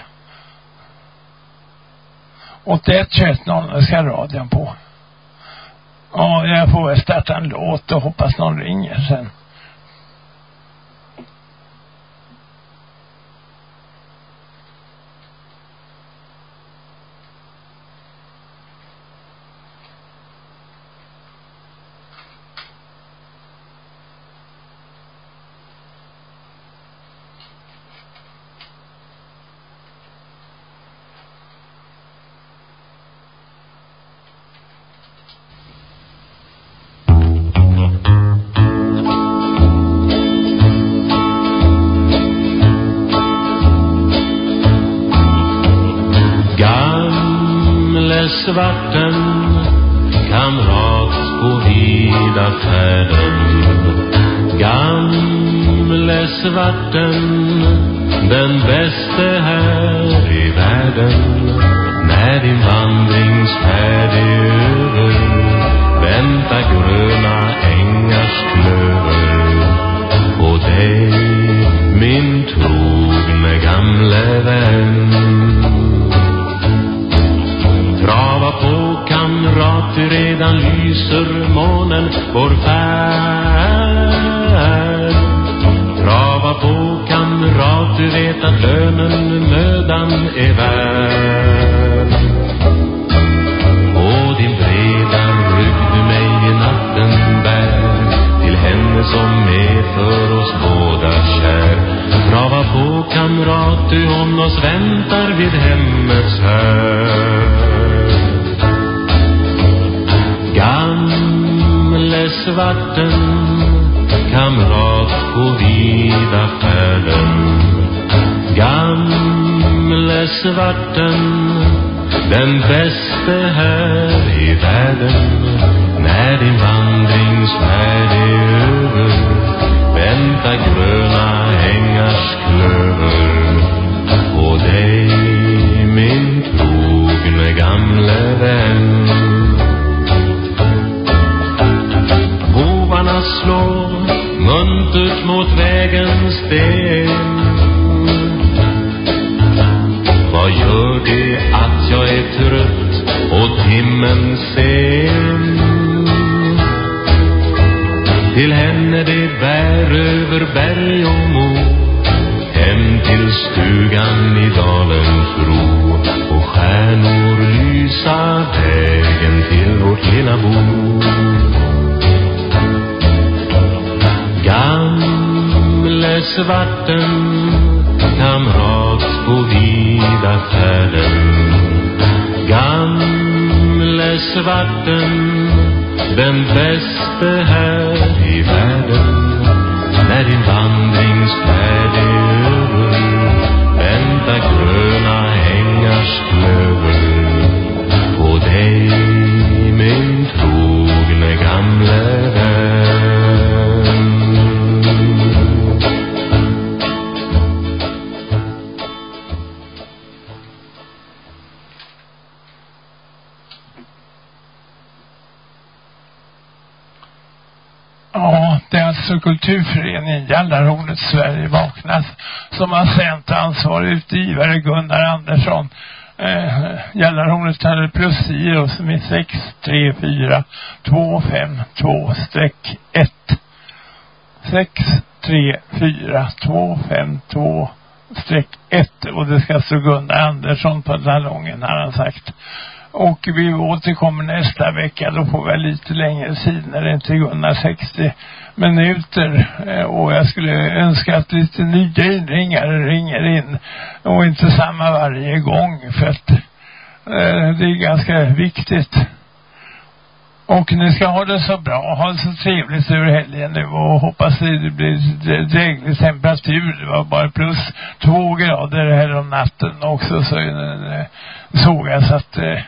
81 21 00 ska radion på. Ja, jag får väl starta en låt och hoppas någon ringer sen. ty du hon oss väntar vid hemmets härd. Gamle svarten kamrat på vida färden. Gamle svarten den bäste här i världen. När din vandringsfärd är över Vänta gröna ängars klöver. På dig min trogne gamle vän. Hovarna slår muntert mot vägens sten. Vad gör det att jag är trött och timmen sen? Till henne det bär över berg och mo Hem till stugan i dalens ro Och stjärnor lysa vägen till vårt lilla bo. Gamle svarten kamrat på vida färden. Gamle svarten den bäste här i världen. När din vandringsfärd är över Vänta gröna ängars klöver På dig min trogne gamle vän. Ja, det är alltså kulturföreningen programmet Sverige vaknas som har sänt ansvarig utgivare Gunnar Andersson. Eh, Jallarhornet hade plusgiro som är 634252-1. 634252-1 och det ska stå Gunnar Andersson på talongen har han sagt. Och vi återkommer nästa vecka. Då får vi lite längre tid när det inte är Gunnar 60 minuter. Eh, och jag skulle önska att lite nya inringare ringer in. Och inte samma varje gång. För att eh, det är ganska viktigt Och ni ska ha det så bra. Ha det så trevligt över helgen nu och hoppas det blir dräglig temperatur. Det var bara plus två grader här om natten också så eh, såg jag så att